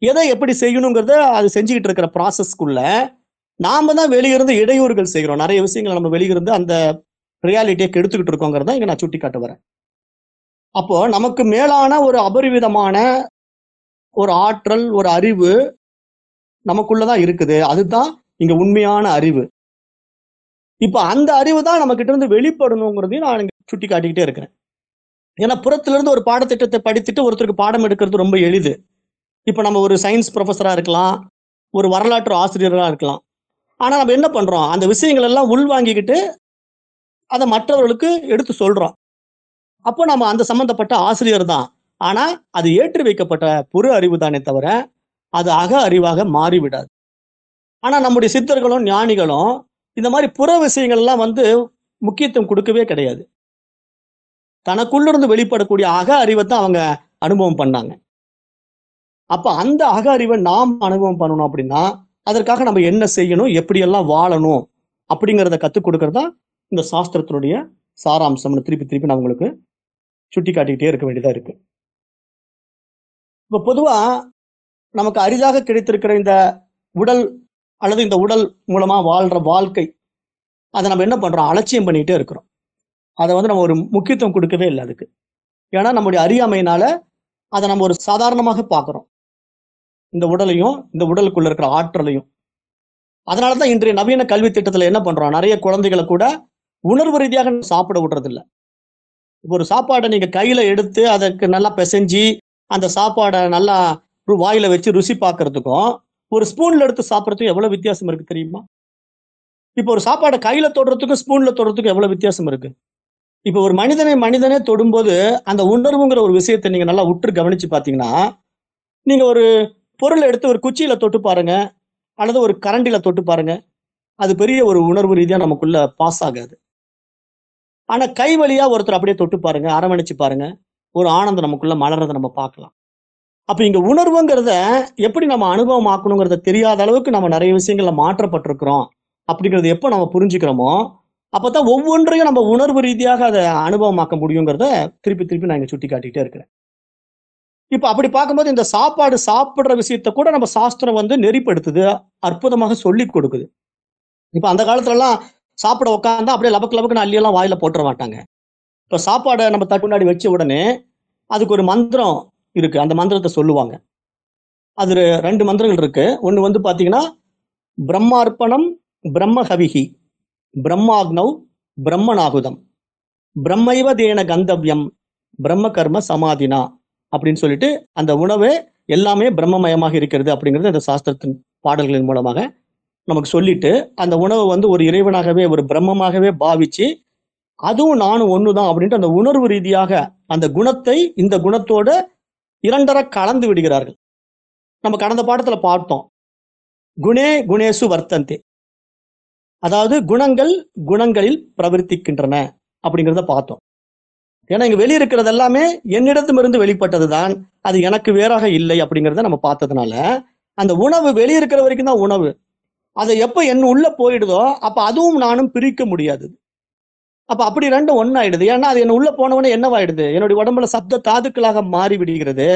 எதை எப்படி செய்யணுங்கிறத அது செஞ்சுக்கிட்டு இருக்கிற ப்ராசஸ்க்குள்ள நாம தான் வெளியிருந்து இடையூறுகள் செய்கிறோம். நிறைய விஷயங்களை நம்ம வெளியிருந்து அந்த ரியாலிட்டியை கெடுத்துக்கிட்டு இருக்கோங்கிறத இங்க நான் சுட்டி காட்ட வரேன். அப்போ நமக்கு மேலான ஒரு அபரிவிதமான ஒரு ஆற்றல் ஒரு அறிவு நமக்குள்ளதான் இருக்குது. அதுதான் இங்க உண்மையான அறிவு. இப்ப அந்த அறிவு தான் நம்ம கிட்ட இருந்து வெளிப்படணுங்கிறதையும் நான் சுட்டி காட்டிக்கிட்டே இருக்கிறேன். ஏன்னா புறத்திலிருந்து ஒரு பாடத்திட்டத்தை படித்துட்டு ஒருத்தருக்கு பாடம் எடுக்கிறது ரொம்ப எளிது. இப்போ நம்ம ஒரு சயின்ஸ் ப்ரொஃபஸராக இருக்கலாம் ஒரு வரலாற்று ஆசிரியராக இருக்கலாம். ஆனால் நம்ம என்ன பண்ணுறோம் அந்த விஷயங்கள் எல்லாம் உள்வாங்கிக்கிட்டு அதை மற்றவர்களுக்கு எடுத்து சொல்கிறோம் அப்போ நம்ம அந்த சம்மந்தப்பட்ட ஆசிரியர் தான். ஆனால் அது ஏற்றி வைக்கப்பட்ட பொறு அறிவு தானே தவிர அது அக அறிவாக மாறிவிடாது. ஆனால் நம்முடைய சித்தர்களும் ஞானிகளும் இந்த மாதிரி புற விஷயங்கள் எல்லாம் வந்து முக்கியத்துவம் கொடுக்கவே கிடையாது. தனக்குள்ள இருந்து வெளிப்படக்கூடிய அக அறிவை தான் அவங்க அனுபவம் பண்ணாங்க. அப்ப அந்த அக அறிவை நாம் அனுபவம் பண்ணணும் அப்படின்னா அதற்காக நம்ம என்ன செய்யணும் எப்படியெல்லாம் வாழணும் அப்படிங்கிறத கத்துக் கொடுக்கறதா இந்த சாஸ்திரத்தினுடைய சாராம்சம்னு திருப்பி திருப்பி நான் உங்களுக்கு சுட்டி காட்டிக்கிட்டே இருக்க வேண்டியதா இருக்கு. இப்ப பொதுவா நமக்கு அரிதாக கிடைத்திருக்கிற இந்த உடல் அல்லது இந்த உடல் மூலமா வாழ்ற வாழ்க்கை அதை நம்ம என்ன பண்றோம்? அலட்சியம் பண்ணிக்கிட்டே இருக்கிறோம். அதை வந்து நம்ம ஒரு முக்கியத்துவம் கொடுக்கவே இல்லை அதுக்கு. ஏன்னா நம்முடைய அறியாமையினால அதை நம்ம ஒரு சாதாரணமாக பார்க்குறோம். இந்த உடலையும் இந்த உடலுக்குள்ள இருக்கிற ஆற்றலையும். அதனாலதான் இன்றைய நவீன கல்வி திட்டத்தில் என்ன பண்ணுறோம் நிறைய குழந்தைகளை கூட உணர்வு ரீதியாக சாப்பிட விடுறது இப்போ ஒரு சாப்பாடை நீங்கள் கையில் எடுத்து அதற்கு நல்லா பிசைஞ்சு அந்த சாப்பாடை நல்லா வாயில வச்சு ருசி பார்க்கறதுக்கும் ஒரு ஸ்பூன்ல எடுத்து சாப்பிட்றதுக்கும் எவ்வளோ வித்தியாசம் இருக்கு தெரியுமா? இப்போ ஒரு சாப்பாடை கையில தொடுறதுக்கும் ஸ்பூன்ல தொடுறதுக்கும் எவ்வளோ வித்தியாசம் இருக்கு? இப்போ ஒரு மனிதனை மனிதனே தொடும்போது அந்த உணர்வுங்கிற ஒரு விஷயத்தை நீங்க நல்லா உற்று கவனிச்சு பார்த்தீங்கன்னா நீங்க ஒரு பொருளை எடுத்து ஒரு குச்சியில தொட்டு பாருங்க அல்லது ஒரு கரண்டில தொட்டு பாருங்க அது பெரிய ஒரு உணர்வு ரீதியா நமக்குள்ள பாஸ் ஆகாது. ஆனா கை வழியா ஒருத்தர் அப்படியே தொட்டு பாருங்க அரவணைச்சு பாருங்க ஒரு ஆனந்தம் நமக்குள்ள மலர்றதை நம்ம பார்க்கலாம். அப்ப இங்க உணர்வுங்கிறத எப்படி நம்ம அனுபவம் ஆக்கணுங்கிறத தெரியாத அளவுக்கு நம்ம நிறைய விஷயங்கள்ல மாற்றப்பட்டிருக்கிறோம் அப்படிங்கிறது எப்போ நம்ம புரிஞ்சுக்கிறோமோ அப்பதான் ஒவ்வொன்றையும் நம்ம உணர்வு ரீதியாக அதை அனுபவமாக்க முடியுங்கிறத திருப்பி திருப்பி நான் இங்கே சுட்டி காட்டிகிட்டே இருக்கிறேன். இப்போ அப்படி பார்க்கும்போது இந்த சாப்பாடு சாப்பிட்ற விஷயத்த கூட நம்ம சாஸ்திரம் வந்து நெறிப்படுத்துது அற்புதமாக சொல்லி கொடுக்குது. இப்போ அந்த காலத்துலலாம் சாப்பிட உட்காந்தா அப்படியே லபக்கு லபக்குன்னு அள்ளியெல்லாம் வாயில போட்டுற மாட்டாங்க. இப்போ சாப்பாடை நம்ம தட்டு முன்னாடி வச்ச உடனே அதுக்கு ஒரு மந்திரம் இருக்கு. அந்த மந்திரத்தை சொல்லுவாங்க. அது ரெண்டு மந்திரங்கள் இருக்கு. ஒன்று வந்து பார்த்தீங்கன்னா பிரம்மார்ப்பணம் பிரம்ம ஹவிஹி பிரம்மாக்னவ் பிரம்மநாகுதம். பிரம்மைவ தேன கந்தவியம் பிரம்ம கர்ம சமாதினா அப்படின்னு சொல்லிட்டு அந்த உணவே எல்லாமே பிரம்மமயமாக இருக்கிறது அப்படிங்கிறது அந்த சாஸ்திரத்தின் பாடல்களின் மூலமாக நமக்கு சொல்லிட்டு அந்த உணவை வந்து ஒரு இறைவனாகவே ஒரு பிரம்மமாகவே பாவிச்சு அதுவும் நானும் ஒண்ணுதான் அப்படின்ட்டு அந்த உணர்வு ரீதியாக அந்த குணத்தை இந்த குணத்தோட இரண்டர கலந்து விடுகிறார்கள். நம்ம கடந்த பாடத்துல பார்த்தோம். குணே குணேசு வர்த்தந்தே. அதாவது குணங்கள் குணங்களில் பிரவர்த்திக்கின்றன அப்படிங்கிறத பார்த்தோம். ஏன்னா இங்க வெளியிருக்கிறது எல்லாமே என்னிடத்திலிருந்து வெளிப்பட்டதுதான். அது எனக்கு வேறாக இல்லை அப்படிங்கிறத நம்ம பார்த்ததுனால அந்த உணவு வெளியிருக்கிற வரைக்கும் தான் உணவு. அதை எப்போ என் உள்ள போயிடுதோ அப்ப அதுவும் நானும் பிரிக்க முடியாது. அப்ப அப்படி ரெண்டும் ஆயிடுது ஏன்னா அது என்ன உள்ள போனவனே என்னவாயிடுது? என்னுடைய உடம்புல சப்த தாதுக்களாக மாறி விடுகிறது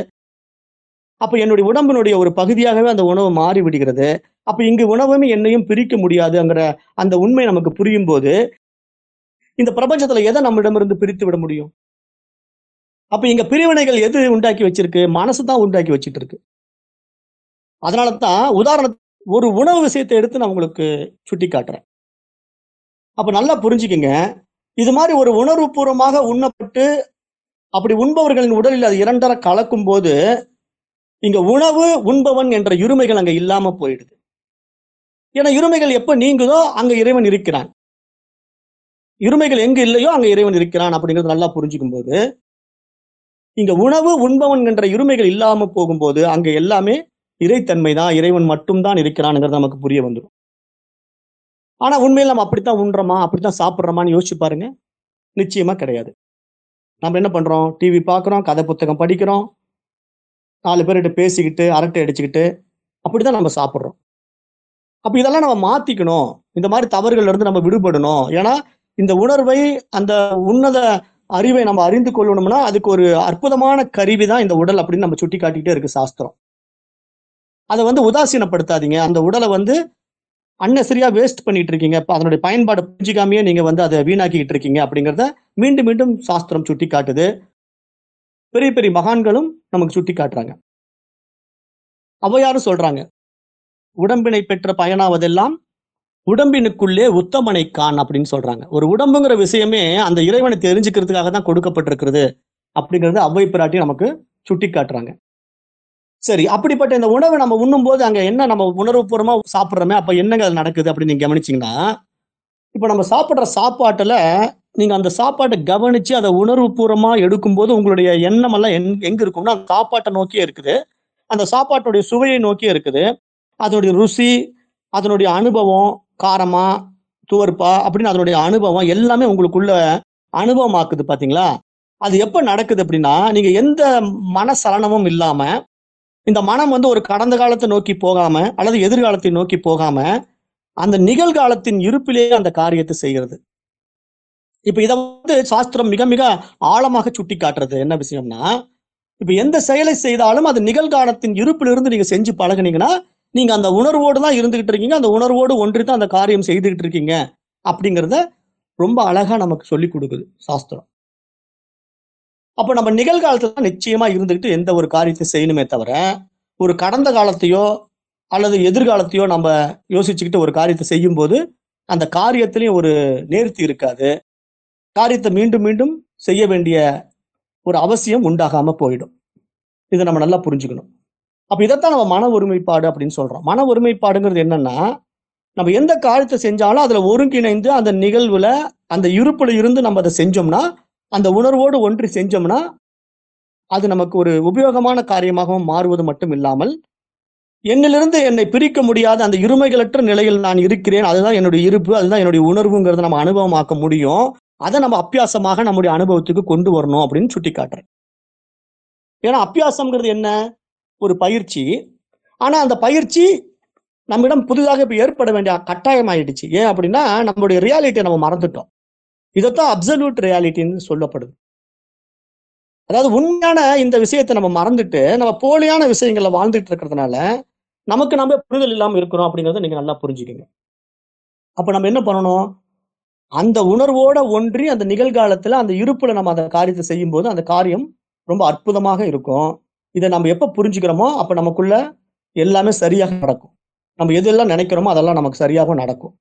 அப்ப என்னுடைய உடம்பினுடைய ஒரு பகுதியாகவே அந்த உணவு மாறி விடுகிறது அப்ப இங்கு உணவுமே என்னையும் பிரிக்க முடியாதுங்கிற அந்த உண்மை நமக்கு புரியும் போது இந்த பிரபஞ்சத்துல எதை நம்மிடமிருந்து பிரித்து விட முடியும்? அப்ப இங்க பிரிவினைகள் எது உண்டாக்கி வச்சிருக்கு? மனசு தான் உண்டாக்கி வச்சுட்டு இருக்கு. அதனால தான் உதாரண ஒரு உணவு விஷயத்தை எடுத்து நான் உங்களுக்கு சுட்டி காட்டுறேன் அப்ப நல்லா புரிஞ்சுக்கங்க. இது மாதிரி ஒரு உணர்வு பூர்வமாக உண்ணப்பட்டு அப்படி உண்பவர்களின் உடலில் அது இரண்டரை கலக்கும் போது இங்க உணவு உண்பவன் என்ற இருமைகள் அங்க இல்லாம போயிடுது. ஏன்னா இருமைகள் எப்ப நீங்குதோ அங்க இறைவன் இருக்கிறான். இருமைகள் எங்க இல்லையோ அங்க இறைவன் இருக்கிறான் அப்படிங்கிறது நல்லா புரிஞ்சுக்கும் போது இங்க உணவு உண்பவன் என்ற இருமைகள் இல்லாம போகும்போது அங்க எல்லாமே இறைத்தன்மை தான் இறைவன் மட்டும்தான் இருக்கிறான்ங்கிறது நமக்கு புரிய வந்துடும் ஆனா உண்மையில் நம்ம அப்படித்தான் உண்றோமா அப்படித்தான் சாப்பிட்றோமான்னு யோசிச்சு பாருங்க. நிச்சயமா கிடையாது. நம்ம என்ன பண்றோம்? டிவி பார்க்குறோம் கதை புத்தகம் படிக்கிறோம் நாலு பேர்கிட்ட பேசிக்கிட்டு அரட்டை அடிச்சுக்கிட்டு அப்படிதான் நம்ம சாப்பிட்றோம். அப்ப இதெல்லாம் நம்ம மாத்திக்கணும். இந்த மாதிரி தவறுகள்ல இருந்து நம்ம விடுபடணும். ஏன்னா இந்த உணர்வை அந்த உன்னத அறிவை நம்ம அறிந்து கொள்ளணும்னா அதுக்கு ஒரு அற்புதமான கருவி தான் இந்த உடல் அப்படின்னு நம்ம சுட்டி காட்டிக்கிட்டே இருக்கு சாஸ்திரம். அதை வந்து உதாசீனப்படுத்தாதீங்க. அந்த உடலை வந்து அன்னசரியா வேஸ்ட் பண்ணிட்டு இருக்கீங்க. இப்போ அதனுடைய பயன்பாடு புரிஞ்சிக்காமையே நீங்க வந்து அதை வீணாக்கிட்டு இருக்கீங்க அப்படிங்கிறத மீண்டும் மீண்டும் சாஸ்திரம் சுட்டி காட்டுது பெரிய பெரிய மகான்களும் நமக்கு சுட்டி காட்டுறாங்க. அவையாரும் சொல்றாங்க? உடம்பினை பெற்ற பயனாவதெல்லாம் உடம்பினுக்குள்ளே உத்தமனை கான் அப்படின்னு சொல்றாங்க. ஒரு உடம்புங்கிற விஷயமே அந்த இறைவனை தெரிஞ்சுக்கிறதுக்காக தான் கொடுக்கப்பட்டிருக்கிறது அப்படிங்கிறது அவ்வை பிராட்டி நமக்கு சுட்டி காட்டுறாங்க. சரி அப்படிப்பட்ட இந்த உணவை நம்ம உண்ணும் போது அங்க என்ன நம்ம உணர்வுபூர்வமா சாப்பிட்றோமே அப்ப என்னங்க அது நடக்குது அப்படின்னு நீங்க கவனிச்சீங்கன்னா இப்ப நம்ம சாப்பிடுற சாப்பாட்டுல நீங்க அந்த சாப்பாட்டை கவனிச்சு அதை உணர்வுபூர்வமா எடுக்கும்போது உங்களுடைய எண்ணம் எல்லாம் எங்க எங்க இருக்கும்னா அந்த சாப்பாட்டை நோக்கியே இருக்குது. அந்த சாப்பாட்டுடைய சுவையை நோக்கியே இருக்குது. அதனுடைய ருசி அதனுடைய அனுபவம் காரமா துவர்ப்பா அப்படின்னு அதனுடைய அனுபவம் எல்லாமே உங்களுக்குள்ள அனுபவமாக்குது பாத்தீங்களா? அது எப்ப நடக்குது அப்படின்னா நீங்க எந்த மனசலனமும் இல்லாம இந்த மனம் வந்து ஒரு கடந்த காலத்தை நோக்கி போகாம அல்லது எதிர்காலத்தை நோக்கி போகாம அந்த நிகழ்காலத்தின் இருப்பிலேயே அந்த காரியத்தை செய்கிறது. இப்ப இதை வந்து சாஸ்திரம் மிக மிக ஆழமாக சுட்டி காட்டுறது என்ன விஷயம்னா இப்ப எந்த செயலை செய்தாலும் அது நிகழ்காலத்தின் இருப்பிலிருந்து நீங்க செஞ்சு பழகுனீங்கன்னா நீங்க அந்த உணர்வோடு தான் இருந்துகிட்டு இருக்கீங்க அந்த உணர்வோடு ஒன்றி தான் அந்த காரியம் செய்துகிட்டு இருக்கீங்க அப்படிங்கிறத ரொம்ப அழகா நமக்கு சொல்லி கொடுக்குது சாஸ்திரம். அப்ப நம்ம நிகழ்காலத்துல தான் நிச்சயமா இருந்துகிட்டு எந்த ஒரு காரியத்தை செய்யணுமே தவிர ஒரு கடந்த காலத்தையோ அல்லது எதிர்காலத்தையோ நம்ம யோசிச்சுக்கிட்டு ஒரு காரியத்தை செய்யும் போது அந்த காரியத்திலையும் ஒரு நேர்த்தி இருக்காது. காரியத்தை மீண்டும் மீண்டும் செய்ய வேண்டிய ஒரு அவசியம் உண்டாகாம போயிடும். இதை நம்ம நல்லா புரிஞ்சுக்கணும். அப்போ இதைத்தான் நம்ம மன ஒருமைப்பாடு அப்படின்னு சொல்றோம். மன ஒருமைப்பாடுங்கிறது என்னன்னா நம்ம எந்த காரியத்தை செஞ்சாலும் அதுல ஒருங்கிணைந்து அந்த நிகழ்வுல அந்த இருப்புல இருந்து நம்ம அதை செஞ்சோம்னா அந்த உணர்வோடு ஒன்றி செஞ்சோம்னா அது நமக்கு ஒரு உபயோகமான காரியமாகவும் மாறுவது மட்டும் இல்லாமல் என்னிலிருந்து என்னை பிரிக்க முடியாத அந்த இருமைகளற்ற நிலையில் நான் இருக்கிறேன். அதுதான் என்னுடைய இருப்பு அதுதான் என்னுடைய உணர்வுங்கிறத நம்ம அனுபவமாக்க முடியும். அதை நம்ம அப்பியாசமாக நம்முடைய அனுபவத்துக்கு கொண்டு வரணும் அப்படின்னு சுட்டி காட்டுறேன் ஏன்னா அப்பியாசம்ங்கிறது என்ன? ஒரு பயிற்சி. ஆனா அந்த பயிற்சி நம்மிடம் புதிதாக இப்போ ஏற்பட வேண்டிய கட்டாயம் ஆயிடுச்சு ஏன் அப்படின்னா நம்மளுடைய ரியாலிட்டியை நம்ம மறந்துட்டோம். இதைத்தான் அப்சல்யூட் ரியாலிட்டின்னு சொல்லப்படுது. அதாவது உண்மையான இந்த விஷயத்தை நம்ம மறந்துட்டு நம்ம போலியான விஷயங்கள்ல வாழ்ந்துட்டு இருக்கிறதுனால நமக்கு நம்ம புரிதல் இல்லாமல் இருக்கிறோம் அப்படிங்கிறத நீங்க நல்லா புரிஞ்சுக்கங்க. அப்ப நம்ம என்ன பண்ணணும்? அந்த உணர்வோட ஒன்றி அந்த நிகழ்காலத்துல அந்த இருப்புல நம்ம அந்த காரியத்தை செய்யும் போது அந்த காரியம் ரொம்ப அற்புதமாக இருக்கும். இதை நம்ம எப்ப புரிஞ்சுக்கிறோமோ அப்ப நமக்குள்ள எல்லாமே சரியாக நடக்கும். நம்ம எதெல்லாம் நினைக்கிறோமோ அதெல்லாம் நமக்கு சரியாக நடக்கும்.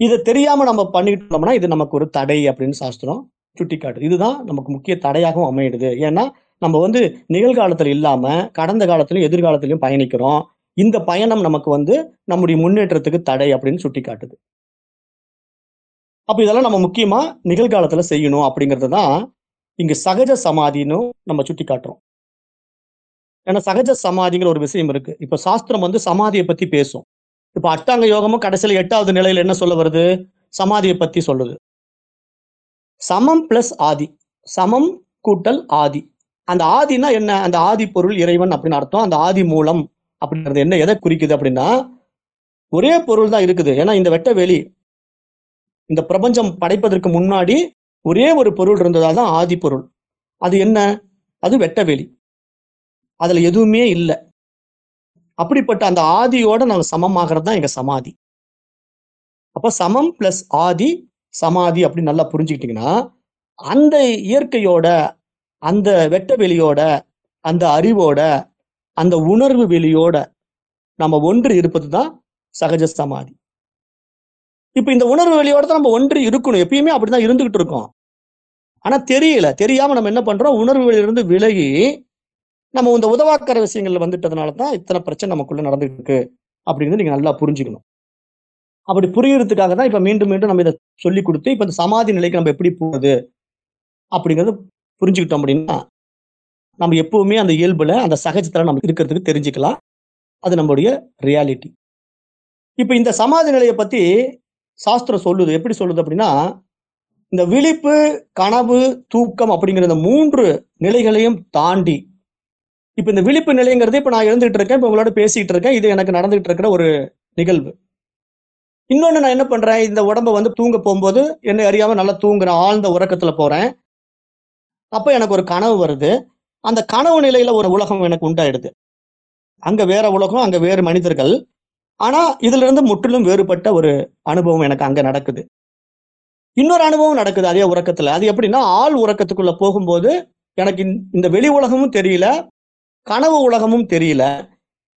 இதை தெரியாம நம்ம பண்ணிட்டு இருந்தோம்னா இது நமக்கு ஒரு தடை அப்படின்னு சாஸ்திரம் சுட்டி காட்டுது இதுதான் நமக்கு முக்கிய தடையாகவும் அமையிடுது. ஏன்னா நம்ம வந்து நிகழ்காலத்துல இல்லாம கடந்த காலத்திலும் எதிர்காலத்திலையும் பயணிக்கிறோம். இந்த பயணம் நமக்கு வந்து நம்முடைய முன்னேற்றத்துக்கு தடை அப்படின்னு சுட்டி காட்டுது அப்ப இதெல்லாம் நம்ம முக்கியமா நிகழ்காலத்துல செய்யணும் அப்படிங்கிறது தான் இங்க சகஜ சமாதின்னு நம்ம சுட்டி காட்டுறோம். ஏன்னா சகஜ சமாதிங்கிற ஒரு விஷயம் இருக்கு. இப்ப சாஸ்திரம் வந்து சமாதியை பத்தி பேசும். இப்ப அட்டாங்க யோகமும் கடைசியில எட்டாவது நிலையில என்ன சொல்ல வருது? சமாதியை பத்தி சொல்லுது. சமம் பிளஸ் ஆதி. சமம் கூட்டல் ஆதி. அந்த ஆதினா என்ன? அந்த ஆதி பொருள் இறைவன் அப்படின்னு அர்த்தம். அந்த ஆதி மூலம் அப்படின்றது என்ன? எதை குறிக்குது அப்படின்னா ஒரே பொருள் தான் இருக்குது. ஏன்னா இந்த வெட்ட வெளி இந்த பிரபஞ்சம் படைப்பதற்கு முன்னாடி ஒரே ஒரு பொருள் இருந்ததால் தான் ஆதி பொருள். அது என்ன? அது வெட்டவெளி. அதில் அதுல எதுவுமே இல்லை. அப்படிப்பட்ட அந்த ஆதியோட நாங்கள் சமமாகிறது தான் எங்க சமாதி. அப்ப சமம் பிளஸ் ஆதி சமாதி அப்படின்னு நல்லா புரிஞ்சுக்கிட்டீங்கன்னா அந்த இயற்கையோட அந்த வெட்ட வெளியோட அந்த அறிவோட அந்த உணர்வு வெளியோட நம்ம ஒன்று இருப்பது தான் சகஜ சமாதி. இப்ப இந்த உணர்வு வெளியோட தான் நம்ம ஒன்று இருக்கணும். எப்பயுமே அப்படிதான் இருந்துகிட்டு இருக்கோம். ஆனா தெரியல. தெரியாம நம்ம என்ன பண்றோம்? உணர்வு வெளியிலிருந்து விலகி நம்ம இந்த உதவாக்கிற விஷயங்கள்ல வந்துட்டதுனால தான் இத்தனை பிரச்சனை நமக்குள்ள நடந்துட்டு இருக்கு அப்படிங்கிறது நீங்க நல்லா புரிஞ்சுக்கணும். அப்படி புரியறதுக்காக தான் இப்ப மீண்டும் மீண்டும் நம்ம இதை சொல்லி கொடுத்து இப்ப இந்த சமாதி நிலைக்கு நம்ம எப்படி போகுது அப்படிங்கிறது புரிஞ்சுக்கிட்டோம் அப்படின்னா நம்ம எப்பவுமே அந்த இயல்புல அந்த சகஜத்துல நம்ம இருக்கிறதுக்கு தெரிஞ்சுக்கலாம். அது நம்மளுடைய ரியாலிட்டி. இப்ப இந்த சமாதி நிலையை பத்தி சாஸ்திரம் சொல்லுது. எப்படி சொல்லுது அப்படின்னா இந்த விழிப்பு கனவு தூக்கம் அப்படிங்கிற இந்த மூன்று நிலைகளையும் தாண்டி இப்ப இந்த விழிப்பு நிலைங்கிறது இப்ப நான் எழுந்துட்டு இருக்கேன். இப்ப உங்களோட பேசிட்டு இருக்கேன். இது எனக்கு நடந்துகிட்டு இருக்கிற ஒரு நிகழ்வு. இன்னொன்னு நான் என்ன பண்றேன்? இந்த உடம்ப வந்து தூங்க போகும்போது என்னை அறியாம நல்லா தூங்குறேன் ஆழ்ந்த உறக்கத்துல போறேன். அப்ப எனக்கு ஒரு கனவு வருது. அந்த கனவு நிலையில ஒரு உலகம் எனக்கு உண்டாயிடுது. அங்க வேற உலகம் அங்க வேறு மனிதர்கள். ஆனா இதுல இருந்து முற்றிலும் வேறுபட்ட ஒரு அனுபவம் எனக்கு அங்க நடக்குது. இன்னொரு அனுபவம் நடக்குது அதே உறக்கத்துல. அது எப்படின்னா ஆள் உறக்கத்துக்குள்ள போகும்போது எனக்கு இந்த- இந்த வெளி உலகமும் தெரியல கனவு உலகமும் தெரியல.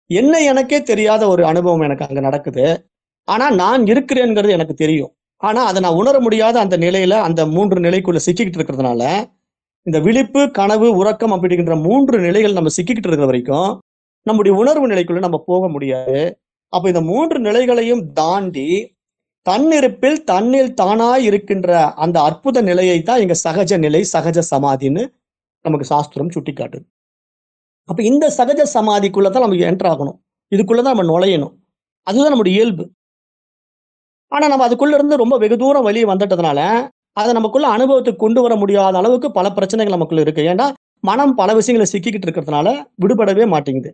என்ன எனக்கே தெரியாத ஒரு அனுபவம் எனக்கு அங்க நடக்குது. ஆனா நான் இருக்கிறேங்கிறது எனக்கு தெரியும். ஆனா அதை நான் உணர முடியாத அந்த நிலையில அந்த மூன்று நிலைக்குள்ள சிக்கிக்கிட்டு இருக்கிறதுனால இந்த விழிப்பு கனவு உறக்கம் அப்படிங்கிற மூன்று நிலைகள் நம்ம சிக்கிக்கிட்டு இருக்கிற வரைக்கும் நம்முடைய உணர்வு நிலைக்குள்ள நம்ம போக முடியாது. அப்ப இந்த மூன்று நிலைகளையும் தாண்டி தன்னிருப்பில் தன்னில் தானாய் இருக்கின்ற அந்த அற்புத நிலையை தான் எங்க சகஜ நிலை சகஜ சமாதின்னு நமக்கு சாஸ்திரம் சுட்டிக்காட்டுது. அப்ப இந்த சகஜ சமாதிக்குள்ளதான் தான் என்டர் ஆகணும். இதுக்குள்ளதான் நம்ம நுழையணும். அதுதான் நம்முடைய இயல்பு. ஆனா நம்ம அதுக்குள்ள இருந்து ரொம்ப வெகு தூரம் வெளியே வந்துட்டதுனால அதை நமக்குள்ள அனுபவத்துக்கு கொண்டு வர முடியாத அளவுக்கு பல பிரச்சனைகள் நமக்குள்ள இருக்கு. ஏன்னா மனம் பல விஷயங்களை சிக்கிக்கிட்டு இருக்கிறதுனால விடுபடவே மாட்டேங்குது.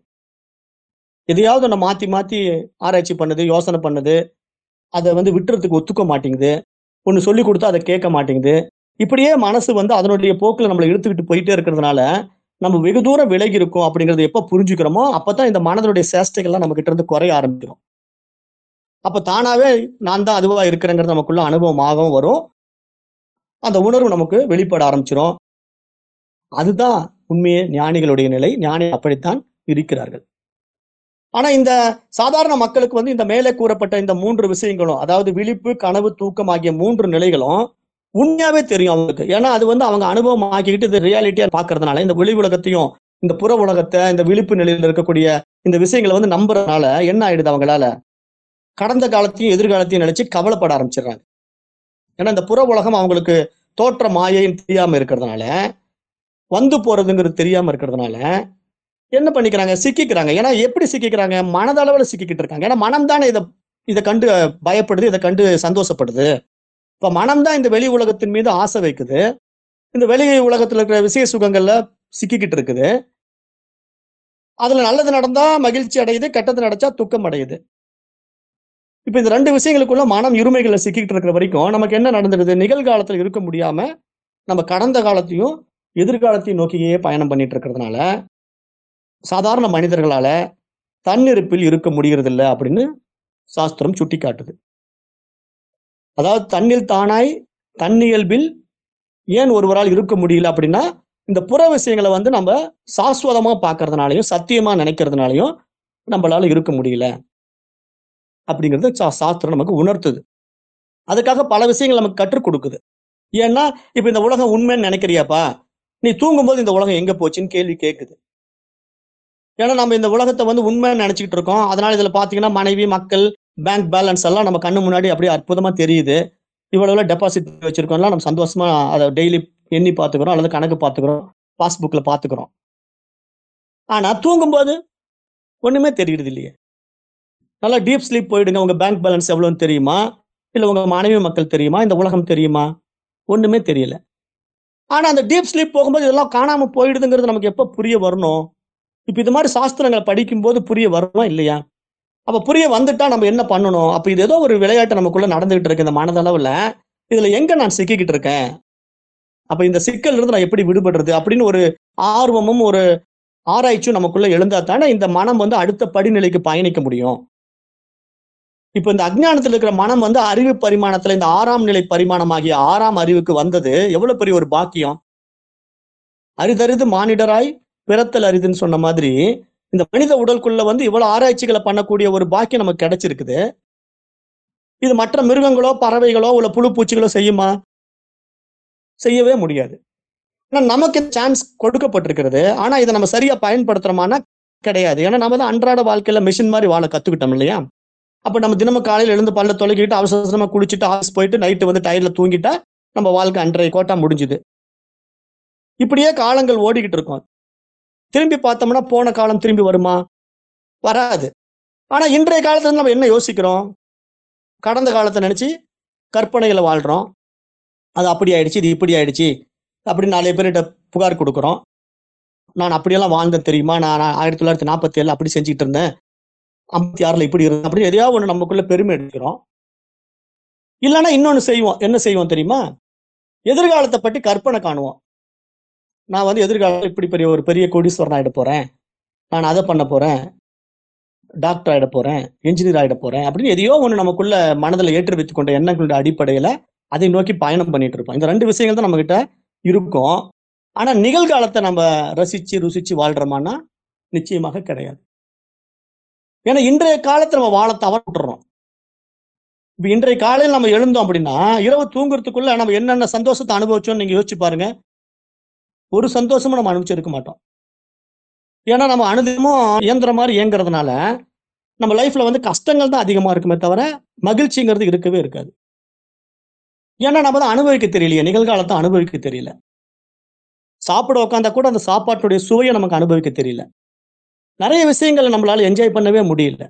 எதையாவது ஒன்று மாற்றி மாற்றி ஆராய்ச்சி பண்ணுது யோசனை பண்ணுது அதை வந்து விட்டுறதுக்கு ஒத்துக்க மாட்டேங்குது. ஒன்று சொல்லி கொடுத்தா அதை கேட்க மாட்டேங்குது. இப்படியே மனசு வந்து அதனுடைய போக்கில் நம்மளை இழுத்துக்கிட்டு போயிட்டே இருக்கிறதுனால நம்ம வெகு தூரம் விலகி இருக்கோம் அப்படிங்கிறது எப்போ புரிஞ்சுக்கிறோமோ அப்போ தான் இந்த மனதனுடைய சேஷ்டைகள்லாம் நம்ம கிட்ட இருந்து குறைய ஆரம்பிக்கிறோம் அப்போ தானாகவே நான் தான் அதுவாக இருக்கிறேங்கிறது நமக்குள்ள அனுபவமாகவும் வரும். அந்த உணர்வு நமக்கு வெளிப்பட ஆரம்பிச்சிடும் அதுதான் உண்மையே ஞானிகளுடைய நிலை. ஞானி அப்படித்தான் இருக்கிறார்கள். ஆனா இந்த சாதாரண மக்களுக்கு வந்து இந்த மேலே கூறப்பட்ட இந்த மூன்று விஷயங்களும் அதாவது விழிப்பு கனவு தூக்கம் ஆகிய மூன்று நிலைகளும் உண்மையாவே தெரியும் அவங்களுக்கு. ஏன்னா அது வந்து அவங்க அனுபவம் ஆக்கிக்கிட்டு இது ரியாலிட்டியா பாக்குறதுனால இந்த வெளி உலகத்தையும் இந்த புற உலகத்தை இந்த விழிப்பு நிலையில இருக்கக்கூடிய இந்த விஷயங்களை வந்து நம்புறதுனால என்ன ஆயிடுது அவங்களால? கடந்த காலத்தையும் எதிர்காலத்தையும் நினைச்சு கவலைப்பட ஆரம்பிச்சிடுறாங்க. ஏன்னா இந்த புற உலகம் அவங்களுக்கு தோற்ற மாயைன்னு தெரியாம இருக்கிறதுனால வந்து போறதுங்கிறது தெரியாம இருக்கிறதுனால என்ன பண்ணிக்கிறாங்க? சிக்கிக்கிறாங்க. ஏன்னா எப்படி சிக்கிக்கிறாங்க? மனதளவில் சிக்கிக்கிட்டு இருக்காங்க. ஏன்னா மனம் தானே இதை இதை கண்டு பயப்படுது இதை கண்டு சந்தோஷப்படுது. இப்போ மனம் தான் இந்த வெளி உலகத்தின் மீது ஆசை வைக்குது. இந்த வெளி உலகத்தில் இருக்கிற விசேஷ சுகங்கள்ல சிக்கிக்கிட்டு இருக்குது. அதுல நல்லது நடந்தா மகிழ்ச்சி அடையுது கெட்டது நடச்சா துக்கம் அடையுது. இப்ப இந்த ரெண்டு விஷயங்களுக்குள்ள மனம் இருமைகள்ல சிக்கிக்கிட்டு இருக்கிற வரைக்கும் நமக்கு என்ன நடந்துடுது நிகழ்காலத்துல இருக்க முடியாம நம்ம கடந்த காலத்தையும் எதிர்காலத்தையும் நோக்கியே பயணம் பண்ணிட்டு இருக்கிறதுனால சாதாரண மனிதர்களால தன்னிருப்பில் இருக்க முடியறதில்ல அப்படின்னு சாஸ்திரம் சுட்டி காட்டுது அதாவது தன்னில் தானாய் தன்னியல்பில் ஏன் ஒருவரால் இருக்க முடியல அப்படின்னா இந்த புற விஷயங்களை வந்து நம்ம சாஸ்வதமா பார்க்கறதுனாலையும் சத்தியமா நினைக்கிறதுனாலையும் நம்மளால இருக்க முடியல அப்படிங்கிறது சா- சாஸ்திரம் நமக்கு உணர்த்துது. அதுக்காக பல விஷயங்கள் நமக்கு கற்றுக் கொடுக்குது. ஏன்னா இப்ப இந்த உலகம் உண்மைன்னு நினைக்கிறியாப்பா? நீ தூங்கும்போது இந்த உலகம் எங்க போச்சுன்னு கேள்வி கேட்குது ஏன்னா நம்ம இந்த உலகத்தை வந்து உண்மைன்னு நினைச்சுக்கிட்டு இருக்கோம். அதனால இதுல பாத்தீங்கன்னா மனைவி மக்கள் பேங்க் பேலன்ஸ் எல்லாம் நம்ம கண்ணு முன்னாடி அப்படியே அற்புதமா தெரியுது. இவ்வளவு டெபாசிட் வச்சிருக்கோம்லாம் நம்ம சந்தோஷமா அதை டெய்லி எண்ணி பாத்துக்கிறோம் அல்லது கணக்கு பாத்துக்கிறோம் பாஸ்புக்ல பாத்துக்கிறோம். ஆனா தூங்கும்போது ஒண்ணுமே தெரியுறது இல்லையே. நல்லா டீப் ஸ்லீப் போயிடுங்க. உங்க பேங்க் பேலன்ஸ் எவ்வளவுன்னு தெரியுமா? இல்ல உங்க மனைவி மக்கள் தெரியுமா? இந்த உலகம் தெரியுமா? ஒண்ணுமே தெரியல. ஆனா அந்த டீப் ஸ்லீப் போகும்போது இதெல்லாம் காணாம போயிடுதுங்கிறது நமக்கு எப்ப புரிய வரணும்? இப்போ இது மாதிரி சாஸ்திரங்களை படிக்கும்போது புரிய வருமா இல்லையா? அப்போ புரிய வந்துட்டா நம்ம என்ன பண்ணணும்? அப்போ இது ஏதோ ஒரு விளையாட்டு நமக்குள்ள நடந்துகிட்டு இருக்கு இந்த மனதளவில். இதுல எங்க நான் சிக்கிக்கிட்டு இருக்கேன்? அப்போ இந்த சிக்கல் இருந்து நான் எப்படி விடுபடுறது? அப்படின்னு ஒரு ஆர்வமும் ஒரு ஆராய்ச்சியும் நமக்குள்ள எழுந்தா தானே இந்த மனம் வந்து அடுத்த படிநிலைக்கு பயணிக்க முடியும். இப்ப இந்த அஜ்ஞானத்தில் இருக்கிற மனம் வந்து அறிவு பரிமாணத்துல இந்த ஆறாம் நிலை பரிமாணமாகிய ஆறாம் அறிவுக்கு வந்தது. எவ்வளவு பெரிய ஒரு பாக்கியம். அரிதறிது மானிடராய் பிறத்தல் அரிதுன்னு சொன்ன மாதிரி இந்த மனித உடலுக்குள்ள வந்து இவ்வளவு ஆராய்ச்சிகளை பண்ணக்கூடிய ஒரு பாக்கியம் நமக்கு கிடைச்சிருக்குது. இது மற்ற மிருகங்களோ பறவைகளோ உள்ள புழு பூச்சிகளோ செய்யுமா? செய்யவே முடியாது. ஆனா நமக்கு சான்ஸ் கொடுக்கப்பட்டிருக்கிறது. ஆனா இதை நம்ம சரியா பயன்படுத்துறோமானா கிடையாது. ஏன்னா நம்ம தான் அன்றாட வாழ்க்கையில மிஷின் மாதிரி வாழ கத்துக்கிட்டோம் இல்லையா? அப்ப நம்ம தினமும் காலையில எழுந்து பல்ல தொலைக்கிட்டு அவசரமா குளிச்சுட்டு ஆஃபீஸ் போயிட்டு நைட்டு வந்து டயர்ல தூங்கிட்டா நம்ம வாழ்க்கை அன்றைய கோட்டா முடிஞ்சுது. இப்படியே காலங்கள் ஓடிக்கிட்டு இருக்கோம். திரும்பி பார்த்தோம்னா போன காலம் திரும்பி வருமா? வராது. ஆனா இன்றைய காலத்துல நம்ம என்ன யோசிக்கிறோம்? கடந்த காலத்தை நினைச்சு கற்பனைகளை வாழ்றோம். அது அப்படி ஆயிடுச்சு இது இப்படி ஆயிடுச்சு அப்படின்னு நாலு பேர்கிட்ட புகார் கொடுக்குறோம். நான் அப்படியெல்லாம் வாழ்ந்தேன் தெரியுமா? நான் ஆயிரத்தி தொள்ளாயிரத்தி நாற்பத்தி ஏழு அப்படி செஞ்சுட்டு இருந்தேன். ஐம்பத்தி ஆறுல இப்படி இருந்தேன் அப்படின்னு எதையாவது ஒன்று நமக்குள்ள பெருமை எடுக்கிறோம். இல்லைன்னா இன்னொன்று செய்வோம். என்ன செய்வோம் தெரியுமா? எதிர்காலத்தை பற்றி கற்பனை காணுவோம். நான் வந்து எதிர்காலம் இப்படி பெரிய ஒரு பெரிய கோடீஸ்வரன் ஆகிட போகிறேன் நான் அதை பண்ண போகிறேன் டாக்டர் ஆகிட போகிறேன் இன்ஜினியர் ஆகிட போகிறேன் அப்படின்னு எதையோ ஒன்று நமக்குள்ள மனதில் ஏற்றி வைத்துக் கொண்ட எண்ணங்களுடைய அடிப்படையில் அதை நோக்கி பயணம் பண்ணிட்டு இருப்போம். இந்த ரெண்டு விஷயங்கள் தான் நம்மக்கிட்ட இருக்கும். ஆனால் நிகழ்காலத்தை நம்ம ரசித்து ருசித்து வாழ்கிறோமானா நிச்சயமாக கிடையாது. ஏன்னா இன்றைய காலத்தை நம்ம வாழ தவறுறோம் இப்போ இன்றைய காலையில் நம்ம எழுந்தோம் அப்படின்னா இரவு தூங்குறதுக்குள்ள நம்ம என்னென்ன சந்தோஷத்தை அனுபவிச்சோம்னு நீங்கள் யோசிச்சு பாருங்க. ஒரு சந்தோஷமும் நம்ம அனுபவிச்சிருக்க மாட்டோம். ஏன்னா நம்ம அனுதினமும் இயந்திர மாதிரி இயங்குறதுனால நம்ம லைஃப்ல வந்து கஷ்டங்கள் தான் அதிகமா இருக்குமே தவிர மகிழ்ச்சிங்கிறது இருக்கவே இருக்காது. ஏன்னா நம்ம தான் அனுபவிக்க தெரியலையே நிகழ்காலத்தை அனுபவிக்க தெரியல. சாப்பிட உட்காந்தா கூட அந்த சாப்பாட்டுடைய சுவையை நமக்கு அனுபவிக்க தெரியல. நிறைய விஷயங்களை நம்மளால என்ஜாய் பண்ணவே முடியல.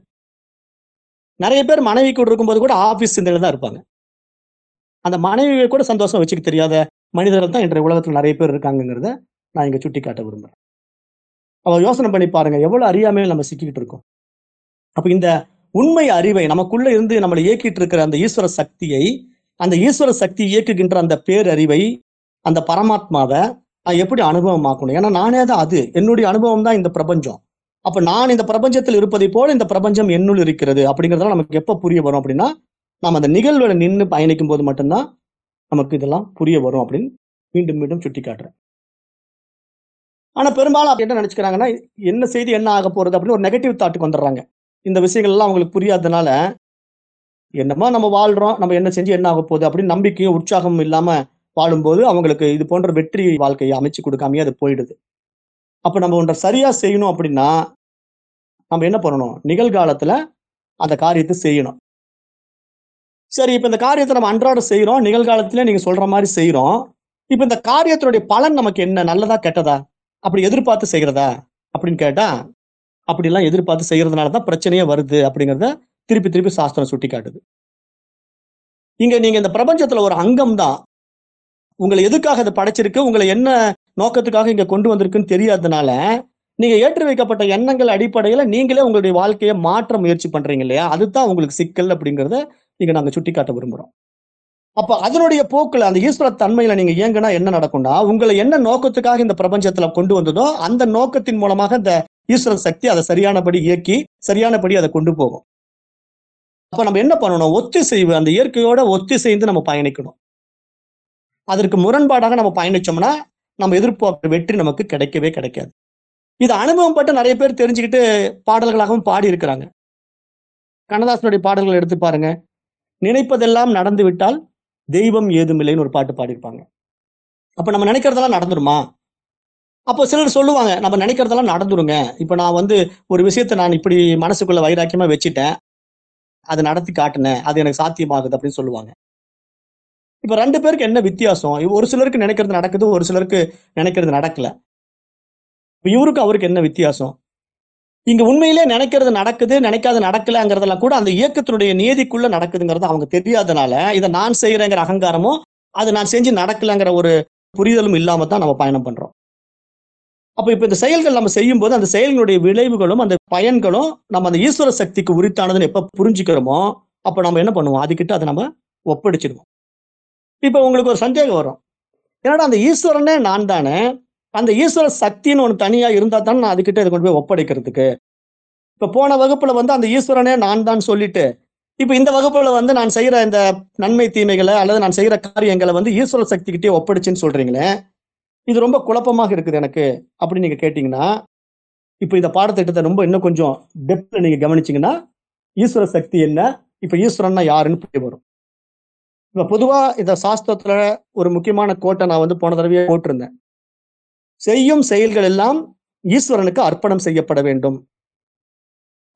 நிறைய பேர் மனைவி கூட இருக்கும்போது கூட ஆபீஸ் சிந்தையில தான் இருப்பாங்க. அந்த மனைவியை கூட சந்தோஷம் வச்சுக்க தெரியாத மனிதர்கள் தான் இன்றைய உலகத்தில் நிறைய பேர் இருக்காங்கிறத நான் இங்கே சுட்டி காட்ட விரும்புகிறேன் அவ யோசனை பண்ணி பாருங்க எவ்வளோ அறியாமையில் நம்ம சிக்கிக்கிட்டு இருக்கோம். அப்போ இந்த உண்மை அறிவை நமக்குள்ள இருந்து நம்மளை இயக்கிட்டு இருக்கிற அந்த ஈஸ்வர சக்தியை அந்த ஈஸ்வர சக்தி இயக்குகின்ற அந்த பேரறிவை அந்த பரமாத்மாவை நான் எப்படி அனுபவமாக்கணும்? ஏன்னா நானே தான் அது. என்னுடைய அனுபவம் தான் இந்த பிரபஞ்சம். அப்ப நான் இந்த பிரபஞ்சத்தில் இருப்பதை போல இந்த பிரபஞ்சம் என்னுள் இருக்கிறது அப்படிங்கறதெல்லாம் நமக்கு எப்ப புரிய வரும் அப்படின்னா நம்ம அந்த நிகழ்வுல நின்று பயணிக்கும் போது மட்டும்தான் நமக்கு இதெல்லாம் புரிய வரும் அப்படின்னு மீண்டும் மீண்டும் சுட்டி காட்டுறேன் ஆனா பெரும்பாலும் அப்படி என்ன நினைச்சுக்கிறாங்கன்னா என்ன செய்தி என்ன ஆக போறது அப்படின்னு ஒரு நெகட்டிவ் தாட்டுக்கு வந்துடுறாங்க. இந்த விஷயங்கள் எல்லாம் அவங்களுக்கு புரியாததுனால என்னமா நம்ம வாழ்றோம் நம்ம என்ன செஞ்சு என்ன ஆக போகுது அப்படின்னு நம்பிக்கையும் உற்சாகமும் இல்லாம வாழும்போது அவங்களுக்கு இது போன்ற வெற்றி வாழ்க்கையை அமைச்சு கொடுக்காமையே அது போயிடுது. அப்ப நம்ம ஒன்றை சரியா செய்யணும் அப்படின்னா நம்ம என்ன பண்ணணும்? நிகழ்காலத்துல அந்த காரியத்தை செய்யணும். சரி இப்ப இந்த காரியத்தை நம்ம அன்றாட செய்யறோம் நிகழ்காலத்துல நீங்க சொல்ற மாதிரி செய்யறோம் இப்ப இந்த காரியத்தினுடைய பலன் நமக்கு என்ன? நல்லதா கெட்டதா? அப்படி எதிர்பார்த்து செய்கிறதா அப்படின்னு கேட்டா அப்படிலாம் எதிர்பார்த்து செய்கிறதுனால தான் பிரச்சனையே வருது அப்படிங்கிறத திருப்பி திருப்பி சாஸ்திரம் சுட்டி காட்டுது இங்க நீங்க இந்த பிரபஞ்சத்துல ஒரு அங்கம் தான். உங்களை எதுக்காக அதை படைச்சிருக்கு? உங்களை என்ன நோக்கத்துக்காக இங்க கொண்டு வந்திருக்குன்னு தெரியாததுனால நீங்க ஏற்றி வைக்கப்பட்ட எண்ணங்கள் அடிப்படையில நீங்களே உங்களுடைய வாழ்க்கையை மாற்ற முயற்சி பண்றீங்க இல்லையா? அதுதான் உங்களுக்கு சிக்கல் அப்படிங்கறத இங்க நாங்க சுட்டி காட்ட விரும்புறோம். அப்ப அதனுடைய போக்குல அந்த ஈஸ்வர தன்மையில நீங்க இயங்குனா என்ன நடக்கும்னா உங்களை என்ன நோக்கத்துக்காக இந்த பிரபஞ்சத்துல கொண்டு வந்ததோ அந்த நோக்கத்தின் மூலமாக இந்த ஈஸ்வர சக்தி அதை சரியானபடி இயக்கி சரியானபடி அதை கொண்டு போகும். அப்ப நம்ம என்ன பண்ணணும்? ஒத்திசைவு அந்த இயற்கையோட ஒத்திசைந்து நம்ம பயணிக்கணும். அதற்கு முரண்பாடாக நம்ம பயணிச்சோம்னா நம்ம எதிர்பார்க்கிற வெற்றி நமக்கு கிடைக்கவே கிடைக்காது. இது அனுபவம் பட்டு நிறைய பேர் தெரிஞ்சுக்கிட்டு பாடல்களாகவும் பாடி இருக்கிறாங்க கண்ணதாசனுடைய பாடல்கள் எடுத்து பாருங்க. நினைப்பதெல்லாம் நடந்துவிட்டால் தெய்வம் ஏதுமில்லைன்னு ஒரு பாட்டு பாடியிருப்பாங்க. அப்ப நம்ம நினைக்கிறதெல்லாம் நடந்துருமா? அப்போ சிலர் சொல்லுவாங்க நம்ம நினைக்கிறதெல்லாம் நடந்துருங்க. இப்போ நான் வந்து ஒரு விஷயத்தை நான் இப்படி மனசுக்குள்ள வைராக்கியமா வச்சுட்டேன். அதை நடத்தி காட்டினேன் அது எனக்கு சாத்தியமாகுது அப்படின்னு சொல்லுவாங்க. இப்போ ரெண்டு பேருக்கு என்ன வித்தியாசம்? ஒரு சிலருக்கு நினைக்கிறது நடக்குது ஒரு சிலருக்கு நினைக்கிறது நடக்கல. இப்போ இவருக்கு அவருக்கு என்ன வித்தியாசம்? இங்க உண்மையிலே நினைக்கிறது நடக்குது நினைக்காத நடக்கலங்கிறதெல்லாம் கூட அந்த இயக்கத்தினுடைய நியதிக்குள்ள நடக்குதுங்கிறது அவங்க தெரியாதனால இதை நான் செய்யறேங்கிற அகங்காரமும் அது நான் செஞ்சு நடக்கலங்கிற ஒரு புரிதலும் இல்லாம தான் நம்ம பயணம் பண்றோம். அப்ப இப்ப இந்த செயல்கள் நம்ம செய்யும் போது அந்த செயல்களுடைய விளைவுகளும் அந்த பயன்களும் நம்ம அந்த ஈஸ்வர சக்திக்கு உரித்தானதுன்னு எப்ப புரிஞ்சுக்கிறோமோ அப்ப நம்ம என்ன பண்ணுவோம்? அதுக்கிட்ட அதை நம்ம ஒப்படைச்சிடுவோம். இப்ப உங்களுக்கு ஒரு சந்தேகம் வரும். ஏன்னா அந்த ஈஸ்வரனே நான் தானே? அந்த ஈஸ்வர சக்தின்னு ஒன்று தனியாக இருந்தால் தான் நான் அதுக்கிட்ட இதை கொண்டு போய் ஒப்படைக்கிறதுக்கு. இப்போ போன வகுப்பில் வந்து அந்த ஈஸ்வரனே நான் தான் சொல்லிட்டு இப்போ இந்த வகுப்பில் வந்து நான் செய்கிற இந்த நன்மை தீமைகளை அல்லது நான் செய்கிற காரியங்களை வந்து ஈஸ்வர சக்திக்கிட்டே ஒப்படைச்சுன்னு இது ரொம்ப குழப்பமாக இருக்குது எனக்கு அப்படின்னு நீங்கள் கேட்டிங்கன்னா இப்போ இந்த பாடத்திட்டத்தை ரொம்ப இன்னும் கொஞ்சம் டெப்த்தில் நீங்கள் கவனிச்சிங்கன்னா ஈஸ்வர சக்தி என்ன இப்போ ஈஸ்வரன்னா யாருன்னு புரிய வரும். இப்போ பொதுவாக இந்த சாஸ்திரத்தில் ஒரு முக்கியமான கோட்டை நான் வந்து போன தடவையே போட்டிருந்தேன். செய்யும் செயல்கள் எல்லாம் ஈஸ்வரனுக்கு அர்ப்பணம் செய்யப்பட வேண்டும்.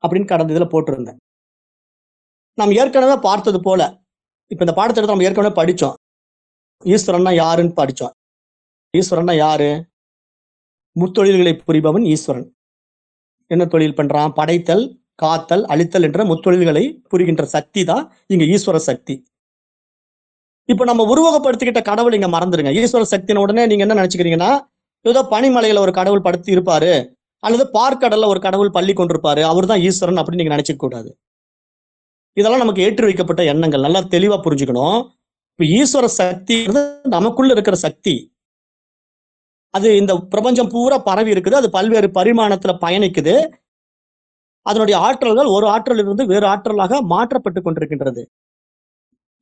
அப்படின்னு கடந்த இதில் போட்டிருந்தேன். நாம் ஏற்கனவே பார்த்தது போல இப்ப இந்த பாடத்திட்டத்தை நம்ம ஏற்கனவே படித்தோம் ஈஸ்வரன்னா யாருன்னு படித்தோம் ஈஸ்வரன்னா யாரு? முத்தொழில்களை புரிபவன் ஈஸ்வரன். என்ன தொழில் பண்றான்? படைத்தல் காத்தல் அழித்தல் என்ற முத்தொழில்களை புரிகின்ற சக்தி தான் இங்க ஈஸ்வர சக்தி. இப்ப நம்ம உருவகப்படுத்திக்கிட்ட கடவுள் இங்க மறந்துடுங்க ஈஸ்வர சக்தின உடனே நீங்க என்ன நினைச்சுக்கிறீங்கன்னா ஏதோ பனிமலையில ஒரு கடவுள் படுத்தி இருப்பாரு அல்லது பார்க்கடல்ல ஒரு கடவுள் பள்ளி கொண்டிருப்பாரு. அவர் தான் ஈஸ்வரன் அப்படின்னு நீங்க நினைச்சுக்க கூடாது. இதெல்லாம் நமக்கு ஏற்றி வைக்கப்பட்ட எண்ணங்கள். நல்லா தெளிவா புரிஞ்சுக்கணும். இப்ப ஈஸ்வர சக்தி நமக்குள்ள இருக்கிற சக்தி. அது இந்த பிரபஞ்சம் பூரா பரவி இருக்குது. அது பல்வேறு பரிமாணத்துல பயணிக்குது. அதனுடைய ஆற்றல்கள் ஒரு ஆற்றல் இருந்து வேறு ஆற்றலாக மாற்றப்பட்டு கொண்டிருக்கின்றது.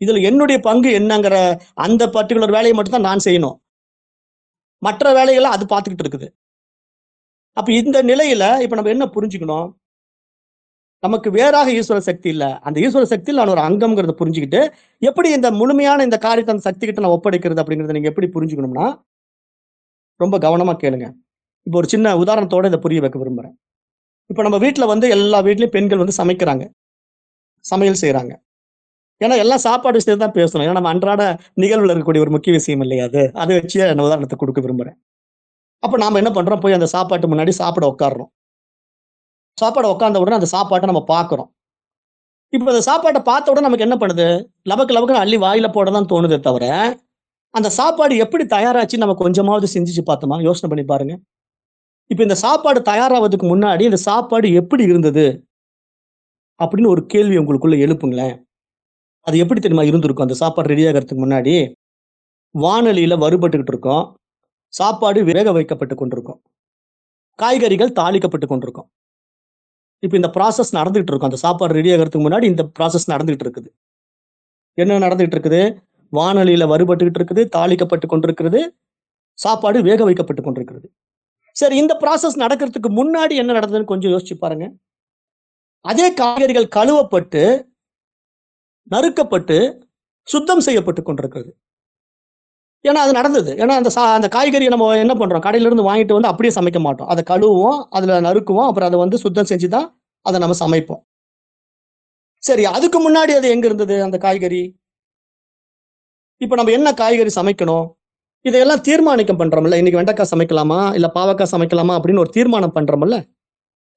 இதுல என்னுடைய பங்கு என்னங்கிற அந்த பர்டிகுலர் வேலையை மட்டும்தான் நான் செய்யணும். மற்ற வேலைகளை அது பார்த்துக்கிட்டு இருக்குது. அப்ப இந்த நிலையில இப்ப நம்ம என்ன புரிஞ்சுக்கணும்? நமக்கு வேறாக ஈஸ்வர சக்தி இல்லை. அந்த ஈஸ்வர சக்தியில் நான் ஒரு அங்கம்ங்கிறத புரிஞ்சுக்கிட்டு எப்படி இந்த முழுமையான இந்த காரியத்தை அந்த சக்தி கிட்ட நான் ஒப்படைக்கிறது அப்படிங்கறத நீங்க எப்படி புரிஞ்சுக்கணும்னா ரொம்ப கவனமா கேளுங்க. இப்போ ஒரு சின்ன உதாரணத்தோட இதை புரிய வைக்க விரும்புறேன். இப்போ நம்ம வீட்டில் வந்து எல்லா வீட்லேயும் பெண்கள் வந்து சமைக்கிறாங்க. சமையல் செய்கிறாங்க ஏன்னா எல்லாம் சாப்பாடு விஷயத்தை தான் பேசணும். ஏன்னா நம்ம அன்றாட நிகழ்வுல இருக்கக்கூடிய ஒரு முக்கிய விஷயம் இல்லையா அது? அதை வச்சு நான் உதாரணத்தை கொடுக்க விரும்புறேன். அப்போ நாம் என்ன பண்றோம்? போய் அந்த சாப்பாட்டு முன்னாடி சாப்பிட உட்காடுறோம் சாப்பாடு உட்காந்த உடனே அந்த சாப்பாட்டை நம்ம பார்க்குறோம். இப்போ அந்த சாப்பாட்டை பார்த்த உடனே நமக்கு என்ன பண்ணுது? லபக்கு லபக்கு அள்ளி வாயில போட தான் தோணுதே தவிர அந்த சாப்பாடு எப்படி தயாராச்சு நம்ம கொஞ்சமாவது செஞ்சுச்சு பார்த்தோமா? யோசனை பண்ணி பாருங்க. இப்போ இந்த சாப்பாடு தயாராவதுக்கு முன்னாடி இந்த சாப்பாடு எப்படி இருந்தது? அப்படின்னு ஒரு கேள்வி உங்களுக்குள்ள எழுப்புங்களேன். அது எப்படி தெரியுமா இருந்திருக்கும்? அந்த சாப்பாடு ரெடி ஆகிறதுக்கு முன்னாடி வானொலியில் வறுபட்டுக்கிட்டு இருக்கோம். சாப்பாடு வேக வைக்கப்பட்டு கொண்டிருக்கும். காய்கறிகள் தாளிக்கப்பட்டு கொண்டிருக்கும். இப்போ இந்த ப்ராசஸ் நடந்துகிட்டு இருக்கும். அந்த சாப்பாடு ரெடி ஆகிறதுக்கு முன்னாடி இந்த ப்ராசஸ் நடந்துகிட்டு இருக்குது. என்ன நடந்துகிட்டு இருக்குது? வானொலியில் வறுபட்டுக்கிட்டு இருக்குது தாளிக்கப்பட்டு கொண்டிருக்கிறது சாப்பாடு வேக வைக்கப்பட்டு கொண்டிருக்கிறது. சரி இந்த ப்ராசஸ் நடக்கிறதுக்கு முன்னாடி என்ன நடந்ததுன்னு கொஞ்சம் யோசிச்சு பாருங்க. அதே காய்கறிகள் கழுவப்பட்டு நறுக்கப்பட்டு சுத்தம் செய்யப்பட்டு கொண்டிருக்கிறது. ஏன்னா அது நடந்தது. ஏன்னா அந்த சா அந்த காய்கறியை நம்ம என்ன பண்ணுறோம் கடையிலேருந்து வாங்கிட்டு வந்து அப்படியே சமைக்க மாட்டோம். அதை கழுவுவோம் அதில் நறுக்குவோம் அப்புறம் அதை வந்து சுத்தம் செஞ்சு தான் அதை நம்ம சமைப்போம். சரி அதுக்கு முன்னாடி அது எங்க இருந்தது அந்த காய்கறி? இப்போ நம்ம என்ன காய்கறி சமைக்கணும்? இதையெல்லாம் தீர்மானிக்கம் பண்றோம்ல. இன்னைக்கு வெண்டைக்காய் சமைக்கலாமா? இல்ல பாவக்காய் சமைக்கலாமா? அப்படின்னு ஒரு தீர்மானம் பண்றோம்ல.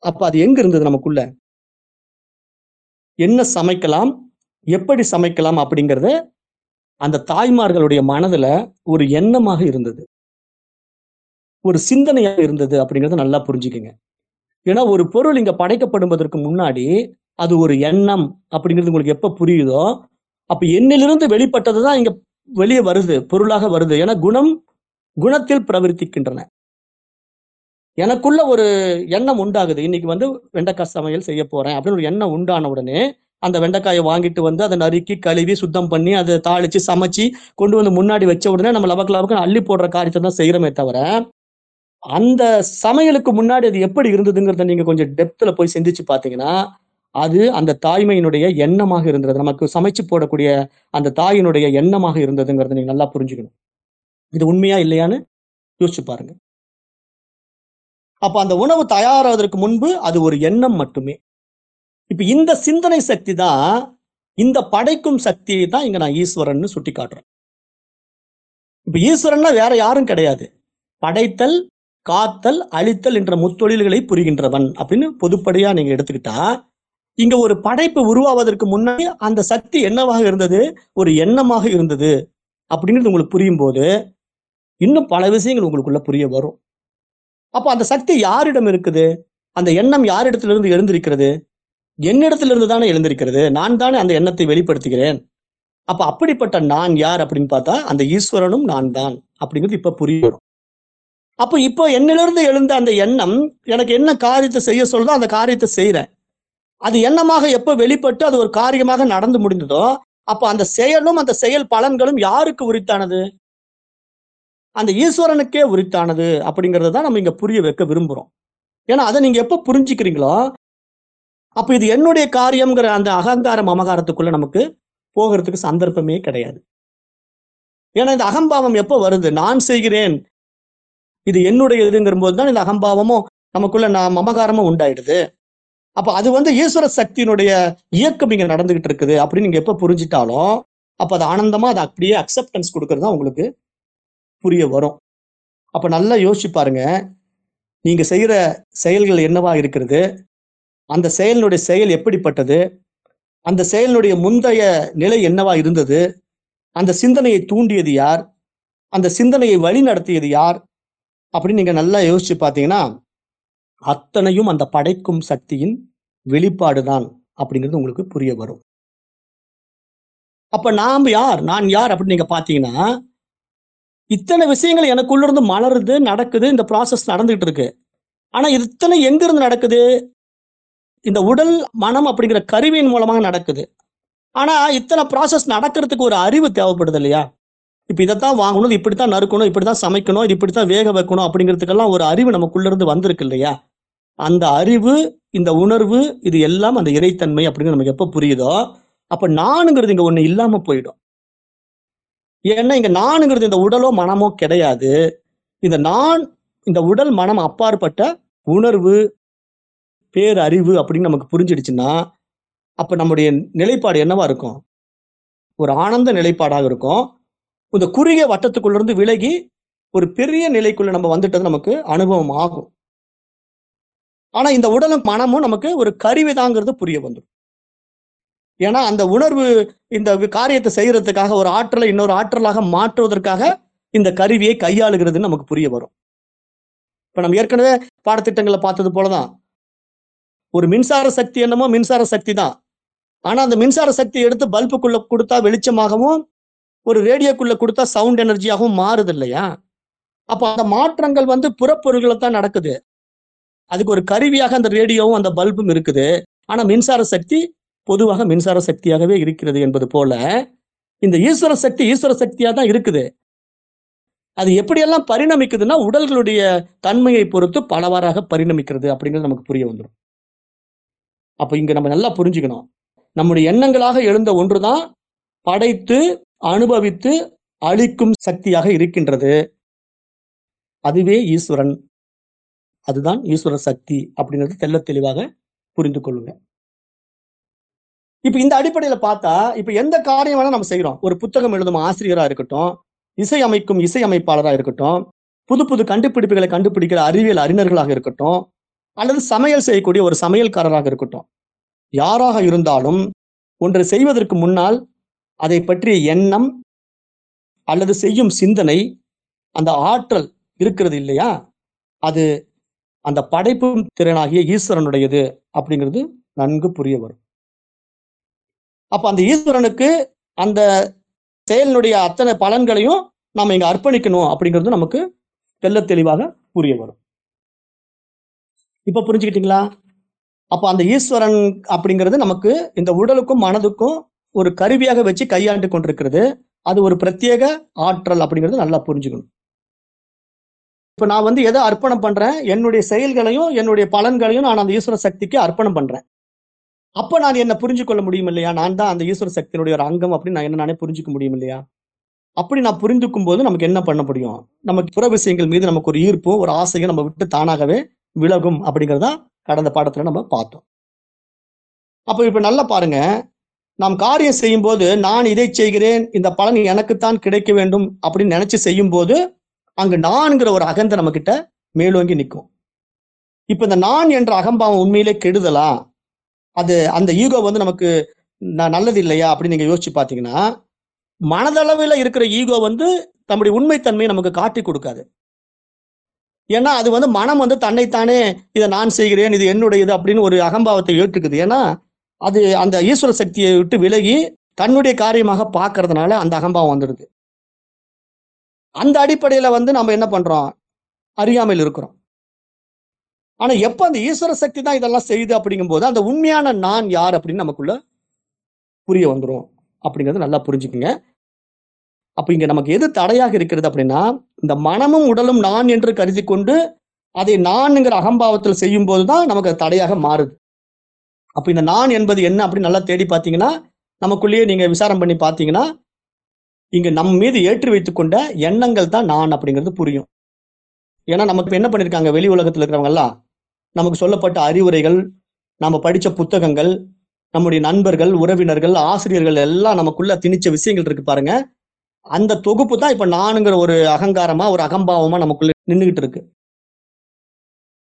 அப்ப அது எங்க இருந்தது நமக்குள்ள? என்ன சமைக்கலாம்? எப்படி சமைக்கலாம் அப்படிங்கிறத அந்த தாய்மார்களுடைய மனதுல ஒரு எண்ணமாக இருந்தது. ஒரு சிந்தனையாக இருந்தது அப்படிங்கறத நல்லா புரிஞ்சுக்கோங்க. ஏன்னா ஒரு பொருள் இங்க படைக்கப்படுவதற்கு முன்னாடி அது ஒரு எண்ணம் அப்படிங்கிறது உங்களுக்கு எப்போ புரியுதோ அப்போ எண்ணிலிருந்து வெளிப்பட்டது தான் இங்க வெளியே வருது பொருளாக வருது. ஏன்னா குணம் குணத்தில் பிரவர்த்திக்கின்றன. எனக்குள்ள ஒரு எண்ணம் உண்டாகுது. இன்னைக்கு வந்து வெண்டைக்காய் சமையல் செய்ய போறேன் அப்படின்னு ஒரு எண்ணம் உண்டான உடனே அந்த வெண்டைக்காயை வாங்கிட்டு வந்து அதை நறுக்கி கழுவி சுத்தம் பண்ணி அதை தாளிச்சு சமைச்சு கொண்டு வந்து முன்னாடி வச்ச உடனே நம்ம லவக்கு லவக்கு அள்ளி போடுற காரியத்தை தான் செய்யறமே தவிர அந்த சமையலுக்கு முன்னாடி அது எப்படி இருந்ததுங்கிறத நீங்க கொஞ்சம் டெப்த்ல போய் சிந்திச்சு பாத்தீங்கன்னா அது அந்த தாய்மையினுடைய எண்ணமாக இருந்தது. நமக்கு சமைச்சு போடக்கூடிய அந்த தாயினுடைய எண்ணமாக இருந்ததுங்கிறத நீங்க நல்லா புரிஞ்சுக்கணும். இது உண்மையா இல்லையான்னு யோசிச்சு பாருங்க. அப்ப அந்த உணவு தயாராவதற்கு முன்பு அது ஒரு எண்ணம் மட்டுமே. இப்ப இந்த சிந்தனை சக்தி தான் இந்த படைக்கும் சக்தியை தான் இங்க நான் ஈஸ்வரன் சுட்டி காட்டுறேன் இப்ப ஈஸ்வரன்னா வேற யாரும் கிடையாது. படைத்தல் காத்தல் அழித்தல் என்ற முத்தொழில்களை புரிகின்றவன் அப்படின்னு பொதுப்படியா நீங்க எடுத்துக்கிட்டா இங்க ஒரு படைப்பு உருவாவதற்கு முன்னாடி அந்த சக்தி என்னவாக இருந்தது? ஒரு எண்ணமாக இருந்தது. அப்படிங்கிறது உங்களுக்கு புரியும் போது இன்னும் பல விஷயங்கள் உங்களுக்குள்ள புரிய வரும். அப்போ அந்த சக்தி யாரிடம் இருக்குது? அந்த எண்ணம் யாரிடத்திலிருந்து எழுந்திருக்கிறது? என்னிடத்திலிருந்து தானே எழுந்திருக்கிறது? நான் தானே அந்த எண்ணத்தை வெளிப்படுத்துகிறேன். அப்ப அப்படிப்பட்ட நான் யார் அப்படின்னு பார்த்தா அந்த ஈஸ்வரனும் நான் தான் அப்படிங்கிறது இப்ப புரிய வரும். அப்போ இப்போ என்னிலிருந்து எழுந்த அந்த எண்ணம் எனக்கு என்ன காரியத்தை செய்ய சொல்றதோ அந்த காரியத்தை செய்யறேன் அது எண்ணமாக எப்ப வெளிப்பட்டு அது ஒரு காரியமாக நடந்து முடிந்ததோ அப்ப அந்த செயலும் அந்த செயல் பலன்களும் யாருக்கு உரித்தானது? அந்த ஈஸ்வரனுக்கே உரித்தானது அப்படிங்கறத தான் நம்ம இங்க புரிய வைக்க விரும்புறோம். ஏன்னா அதை நீங்க எப்ப புரிஞ்சுக்கிறீங்களோ அப்ப இது என்னுடைய காரியம்ங்கிற அந்த அகங்கார அமகாரத்துக்குள்ள நமக்கு போகிறதுக்கு சந்தர்ப்பமே கிடையாது. ஏன்னா இந்த அகம்பாவம் எப்ப வருது? நான் செய்கிறேன். இது என்னுடைய இதுங்கிற போது தான் இந்த அகம்பாவமும் நமக்குள்ள நான் மமகாரமும் உண்டாயிடுது. அப்ப அது வந்து ஈஸ்வர சக்தியினுடைய இயக்கம் இங்க நடந்துகிட்டு இருக்குது அப்படின்னு நீங்க எப்ப புரிஞ்சிட்டாலும் அப்ப அது ஆனந்தமா அதை அப்படியே அக்செப்டன்ஸ் கொடுக்கறது தான் உங்களுக்கு புரிய வரும். அப்ப நல்லா யோசிச்சு பாருங்க. நீங்க செய்யற செயல்கள் என்னவா இருக்கிறது? அந்த செயலினுடைய செயல் எப்படிப்பட்டது? அந்த செயலினுடைய முந்தைய நிலை என்னவா இருந்தது? அந்த சிந்தனையை தூண்டியது யார்? அந்த சிந்தனையை வழி நடத்தியது யார்? அப்படின்னு நீங்க நல்லா யோசிச்சு பார்த்தீங்கன்னா அத்தனையும் அந்த படைக்கும் சக்தியின் வெளிப்பாடுதான் அப்படிங்கிறது உங்களுக்கு புரிய வரும். அப்ப நாம் யார்? நான் யார் அப்படின்னு நீங்க பாத்தீங்கன்னா இத்தனை விஷயங்கள் எனக்குள்ள இருந்து மலருது நடக்குது இந்த ப்ராசஸ் நடந்துகிட்டு இருக்கு. ஆனா இது இத்தனை எங்க இருந்து நடக்குது? இந்த உடல் மனம் அப்படிங்கிற கருவியின் மூலமாக நடக்குது. ஆனா இத்தனை ப்ராசஸ் நடக்கிறதுக்கு ஒரு அறிவு தேவைப்படுது இல்லையா? இப்ப இதைத்தான் வாங்கணும் இப்படித்தான் நறுக்கணும் இப்படித்தான் சமைக்கணும் இது இப்படித்தான் வேக வைக்கணும் அப்படிங்கிறதுக்கெல்லாம் ஒரு அறிவு நமக்குள்ள இருந்து வந்திருக்கு இல்லையா? அந்த அறிவு இந்த உணர்வு இது எல்லாம் அந்த இறைத்தன்மை அப்படிங்கிறது நமக்கு எப்ப புரியுதோ அப்ப நானுங்கிறது இங்க ஒண்ணு இல்லாம போயிடும். ஏன்னா இங்க நானுங்கிறது இந்த உடலோ மனமோ கிடையாது. இந்த நான் இந்த உடல் மனம் அப்பாற்பட்ட உணர்வு பேரறிவு அப்படின்னு நமக்கு புரிஞ்சிடுச்சுன்னா அப்போ நம்முடைய நிலைப்பாடு என்னவா இருக்கும்? ஒரு ஆனந்த நிலைப்பாடாக இருக்கும். இந்த குறுகிய வட்டத்துக்குள்ளேருந்து விலகி ஒரு பெரிய நிலைக்குள்ள நம்ம வந்துட்டது நமக்கு அனுபவம் ஆகும். ஆனா இந்த உடலும் மனமும் நமக்கு ஒரு கருவிதாங்கிறது புரிய வந்துடும். ஏன்னா அந்த உணர்வு இந்த காரியத்தை செய்யறதுக்காக ஒரு ஆற்றலை இன்னொரு ஆற்றலாக மாற்றுவதற்காக இந்த கருவியை கையாளுகிறதுன்னு நமக்கு புரிய வரும். இப்ப நம்ம ஏற்கனவே பாடத்திட்டங்களை பார்த்தது போலதான். ஒரு மின்சார சக்தி என்னமோ மின்சார சக்தி தான். ஆனா அந்த மின்சார சக்தியை எடுத்து பல்புக்குள்ள கொடுத்தா வெளிச்சமாகவும் ஒரு ரேடியோக்குள்ள கொடுத்தா சவுண்ட் எனர்ஜியாகவும் மாறுது இல்லையா? அப்போ அந்த மாற்றங்கள் வந்து புறப்பொருள்களை தான் நடக்குது. அதுக்கு ஒரு கருவியாக அந்த ரேடியோவும் அந்த பல்பும் இருக்குது. ஆனா மின்சார சக்தி பொதுவாக மின்சார சக்தியாகவே இருக்கிறது என்பது போல இந்த ஈஸ்வர சக்தி ஈஸ்வர சக்தியா தான் இருக்குது. அது எப்படியெல்லாம் பரிணமிக்குதுன்னா உடல்களுடைய தன்மையை பொறுத்து பலவாறாக பரிணமிக்கிறது அப்படிங்கிறது நமக்கு புரிய வந்துடும் அப்போ இங்க நம்ம நல்லா புரிஞ்சுக்கணும். நம்முடைய எண்ணங்களாக எழுந்த ஒன்றுதான் படைத்து அனுபவித்து அழிக்கும் சக்தியாக இருக்கின்றது. அதுவே ஈஸ்வரன். அதுதான் ஈஸ்வர சக்தி அப்படிங்கிறது தெல்ல தெளிவாக புரிந்து கொள்ளுங்க. இப்ப இந்த அடிப்படையில பார்த்தா இப்ப எந்த காரியம் வேணா நம்ம செய்யறோம் ஒரு புத்தகம் எழுதும் ஆசிரியரா இருக்கட்டும் இசையமைக்கும் இசையமைப்பாளரா இருக்கட்டும் புது புது கண்டுபிடிப்புகளை கண்டுபிடிக்கிற அறிவியல் அறிஞர்களாக இருக்கட்டும் அல்லது சமையல் செய்யக்கூடிய ஒரு சமையல்காரராக இருக்கட்டும். யாராக இருந்தாலும் ஒன்றை செய்வதற்கு முன்னால் அதை பற்றிய எண்ணம் அல்லது செய்யும் சிந்தனை அந்த ஆற்றல் இருக்கிறது இல்லையா? அது அந்த படைப்பு திறனாகிய ஈஸ்வரனுடையது அப்படிங்கிறது நன்கு புரிய வரும். அப்ப அந்த ஈஸ்வரனுக்கு அந்த செயலினுடைய அத்தனை பலன்களையும் நாம் இங்க அர்ப்பணிக்கணும் அப்படிங்கிறது நமக்கு தெல்ல தெளிவாக புரிய வரும். இப்ப புரிஞ்சுக்கிட்டீங்களா? அப்ப அந்த ஈஸ்வரன் அப்படிங்கிறது நமக்கு இந்த உடலுக்கும் மனதுக்கும் ஒரு கருவியாக வச்சு கையாண்டு கொண்டிருக்கிறது. அது ஒரு பிரத்யேக ஆற்றல் அப்படிங்கிறது நல்லா புரிஞ்சுக்கணும். இப்ப நான் வந்து எதை அர்ப்பணம் பண்றேன்? என்னுடைய செயல்களையும் என்னுடைய பலன்களையும் நான் அந்த ஈஸ்வர சக்திக்கு அர்ப்பணம் பண்றேன். அப்ப நான் என்ன புரிஞ்சு கொள்ள முடியும் இல்லையா? நான் தான் அந்த ஈஸ்வர சக்தியினுடைய ஒரு அங்கம் அப்படின்னு நான் என்ன நானே புரிஞ்சுக்க முடியும் இல்லையா? அப்படி நான் புரிந்துக்கும் போது நமக்கு என்ன பண்ண முடியும்? நமக்கு புற விஷயங்கள் மீது நமக்கு ஒரு ஈர்ப்பும் ஒரு ஆசையும் நம்ம விட்டு தானாகவே விலகும் அப்படிங்கிறதா கடந்த பாடத்துல நம்ம பார்த்தோம். அப்போ இப்ப நல்லா பாருங்க. நாம் காரியம் செய்யும் போது நான் இதை செய்கிறேன் இந்த பலன் எனக்குத்தான் கிடைக்க வேண்டும் அப்படின்னு நினைச்சு செய்யும் போது அங்கு நான்கிற ஒரு அகந்த நம்ம கிட்ட மேலோங்கி நிற்கும். இப்ப இந்த நான் என்ற அகம்பாவம் உண்மையிலே கெடுதலா? அது அந்த ஈகோ வந்து நமக்கு நல்லது இல்லையா அப்படின்னு நீங்க யோசிச்சு பாத்தீங்கன்னா மனதளவில் இருக்கிற ஈகோ வந்து தம்முடைய உண்மைத்தன்மையை நமக்கு காட்டி கொடுக்காது. ஏன்னா அது வந்து மனம் வந்து தன்னைத்தானே இதை நான் செய்கிறேன் இது என்னுடையது அப்படின்னு ஒரு அகம்பாவத்தை ஏற்றுக்குது. ஏன்னா அது அந்த ஈஸ்வர சக்தியை விட்டு விலகி தன்னுடைய காரியமாக பார்க்கறதுனால அந்த அகம்பாவம் வந்துடுது. அந்த அடிப்படையில வந்து நம்ம என்ன பண்றோம்? அறியாமையில் இருக்கிறோம். ஆனா எப்ப அந்த ஈஸ்வர சக்தி தான் இதெல்லாம் செய்யுது அப்படிங்கும்போது அந்த உண்மையான நான் யார் அப்படின்னு நமக்குள்ள புரிய வந்துடும் அப்படிங்கிறது நல்லா புரிஞ்சுக்குங்க. அப்ப இங்க நமக்கு எது தடையாக இருக்கிறது அப்படின்னா இந்த மனமும் உடலும் நான் என்று கருதி கொண்டு அதை நான்ங்கிற அகம்பாவத்தில் செய்யும் போதுதான் நமக்கு அது தடையாக மாறுது. அப்ப இந்த நான் என்பது என்ன அப்படின்னு நல்லா தேடி பார்த்தீங்கன்னா நமக்குள்ளேயே நீங்க விசாரம் பண்ணி பார்த்தீங்கன்னா இங்க நம் மீது ஏற்றி வைத்துக் கொண்ட எண்ணங்கள் தான் நான் அப்படிங்கிறது புரியும். ஏன்னா நமக்கு என்ன பண்ணிருக்காங்க வெளி உலகத்தில் இருக்கிறவங்கெல்லாம் நமக்கு சொல்லப்பட்ட அறிவுரைகள் நம்ம படித்த புத்தகங்கள் நம்முடைய நண்பர்கள் உறவினர்கள் ஆசிரியர்கள் எல்லாம் நமக்குள்ள திணிச்ச விஷயங்கள் இருக்கு பாருங்க. அந்த தொகுப்பு தான் இப்ப நானுங்கிற ஒரு அகங்காரமா ஒரு அகம்பாவமா நமக்குள்ள நின்றுகிட்டு இருக்கு.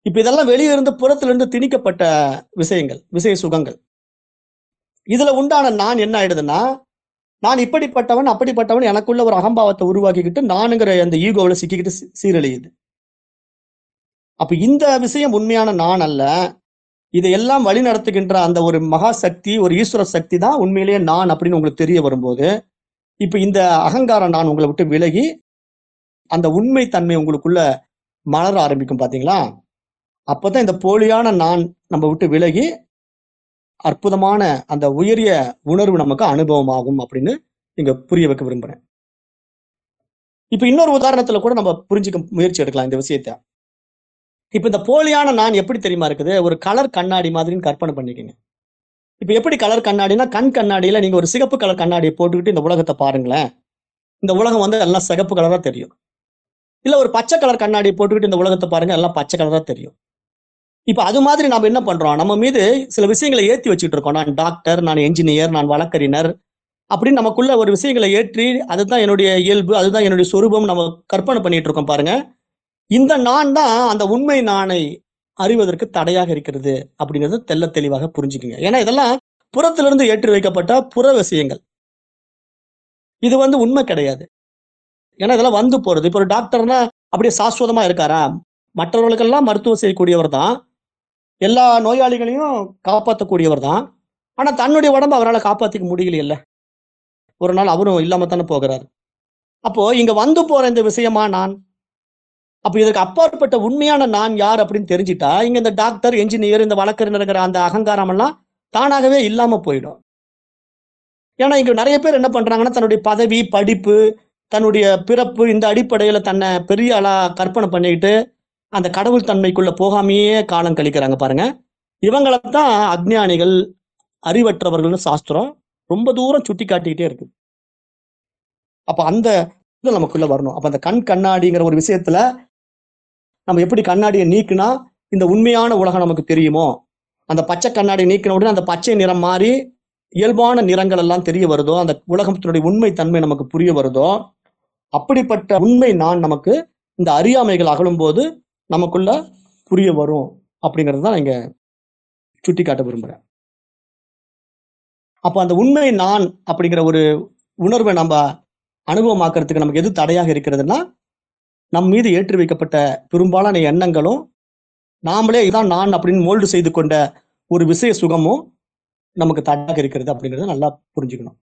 இப்ப இதெல்லாம் வெளியே புறத்திலிருந்து திணிக்கப்பட்ட விஷயங்கள் விஷய சுகங்கள். இதுல உண்டான நான் என்ன ஆயிடுதுன்னா நான் இப்படிப்பட்டவன் அப்படிப்பட்டவன் எனக்குள்ள ஒரு அகம்பாவத்தை உருவாக்கிக்கிட்டு நானுங்கிற அந்த ஈகோவில் சிக்கிக்கிட்டு சீரழியுது. அப்ப இந்த விஷயம் உண்மையான நான் அல்ல. இதையெல்லாம் வழி நடத்துகின்ற அந்த ஒரு மகா சக்தி ஒரு ஈஸ்வர சக்தி தான் உண்மையிலேயே நான் அப்படின்னு உங்களுக்கு தெரிய வரும்போது இப்ப இந்த அகங்காரம் நான் உங்களை விட்டு விலகி அந்த உண்மை தன்மை உங்களுக்குள்ள மலர ஆரம்பிக்கும் பாத்தீங்களா? அப்பதான் இந்த போலியான நான் நம்ம விட்டு விலகி அற்புதமான அந்த உயரிய உணர்வு நமக்கு அனுபவமாகும் அப்படின்னு நீங்க புரிய வைக்க விரும்புறேன். இப்ப இன்னொரு உதாரணத்துல கூட நம்ம புரிஞ்சுக்க முயற்சி எடுக்கலாம் இந்த விஷயத்த. இப்ப இந்த போலியான நான் எப்படி தெரியுமா இருக்குது? ஒரு கலர் கண்ணாடி மாதிரின்னு கற்பனை பண்ணிக்கோங்க. இப்ப எப்படி கலர் கண்ணாடினா கண் கண்ணாடியில நீங்க ஒரு சிகப்பு கலர் கண்ணாடியை போட்டுக்கிட்டு இந்த உலகத்தை பாருங்களேன். இந்த உலகம் வந்து எல்லாம் சிகப்பு கலரா தெரியும். இல்ல ஒரு பச்சை கலர் கண்ணாடியை போட்டுக்கிட்டு இந்த உலகத்தை பாருங்க எல்லாம் பச்சை கலரா தெரியும். இப்ப அது மாதிரி நாம என்ன பண்றோம்? நம்ம மீது சில விஷயங்களை ஏத்தி வச்சுட்டு இருக்கோம். நான் டாக்டர் நான் என்ஜினியர் நான் வழக்கறிஞர் அப்படின்னு நமக்குள்ள ஒரு விஷயங்களை ஏற்றி அதுதான் என்னுடைய இயல்பு அதுதான் என்னுடைய சொரூபம் நம்ம கற்பனை பண்ணிட்டு இருக்கோம் பாருங்க. இந்த நான் தான் அந்த உண்மை நானை அறிவதற்கு தடையாக இருக்கிறது அப்படிங்கறது தெல்ல தெளிவாக புரிஞ்சுக்குங்க. ஏன்னா இதெல்லாம் புறத்திலிருந்து ஏற்றி வைக்கப்பட்ட புற விஷயங்கள். இது வந்து உண்மை கிடையாது. ஏன்னா இதெல்லாம் வந்து போறது. இப்போ ஒரு டாக்டர்னா அப்படியே சாஸ்வதமா இருக்காரா? மற்றவர்களுக்கெல்லாம் மருத்துவம் செய்யக்கூடியவர் தான். எல்லா நோயாளிகளையும் காப்பாற்றக்கூடியவர் தான். ஆனால் தன்னுடைய உடம்பு அவரால் காப்பாற்றிக்க முடியலையில்ல. ஒரு நாள் அவரும் இல்லாமல் தானே போகிறார். அப்போ இங்க வந்து போற இந்த விஷயமா நான்? அப்ப இதற்கு அப்பாற்பட்ட உண்மையான நான் யார் அப்படின்னு தெரிஞ்சிட்டா இங்க இந்த டாக்டர் என்ஜினியர் இந்த வழக்கறிஞர்ங்கிற அந்த அகங்காரம் எல்லாம் தானாகவே இல்லாம போயிடும். ஏன்னா இங்க நிறைய பேர் என்ன பண்றாங்கன்னா தன்னுடைய பதவி படிப்பு தன்னுடைய பிறப்பு இந்த அடிப்படையில தன்னை பெரிய ஆளா கற்பனை பண்ணிக்கிட்டு அந்த கடவுள் தன்மைக்குள்ள போகாமையே காலம் கழிக்கிறாங்க பாருங்க. இவங்களை தான் அஜ்ஞானிகள் அறிவற்றவர்கள்னு சாஸ்திரம் ரொம்ப தூரம் சுட்டி காட்டிக்கிட்டே இருக்கு. அப்ப அந்த இது நமக்குள்ள வரணும். அப்ப அந்த கண் கண்ணாடிங்கிற ஒரு விஷயத்துல நம்ம எப்படி கண்ணாடியை நீக்குனா இந்த உண்மையான உலகம் நமக்கு தெரியுமோ? அந்த பச்சை கண்ணாடி நீக்கின உடனே அந்த பச்சை நிறம் மாறி இயல்பான நிறங்கள் எல்லாம் தெரிய வருதோ? அந்த உலகத்தினுடைய உண்மை தன்மை நமக்கு புரிய வருதோ? அப்படிப்பட்ட உண்மை நான் நமக்கு இந்த அறியாமைகள் அகலும் போது நமக்குள்ள புரிய வரும் அப்படிங்கிறது தான் இங்க சுட்டி காட்ட விரும்புகிறேன் அப்போ அந்த உண்மை நான் அப்படிங்கிற ஒரு உணர்வை நம்ம அனுபவமாக்குறதுக்கு நமக்கு எது தடையாக இருக்கிறதுனா நம் மீது ஏற்றி வைக்கப்பட்ட பெரும்பாலான எண்ணங்களும் நாமளே இதான் நான் அப்படின்னு மோல்டு செய்து கொண்ட ஒரு விஷய சுகமும் நமக்கு தடையாக இருக்கிறது அப்படிங்கிறத நல்லா புரிஞ்சுக்கணும்.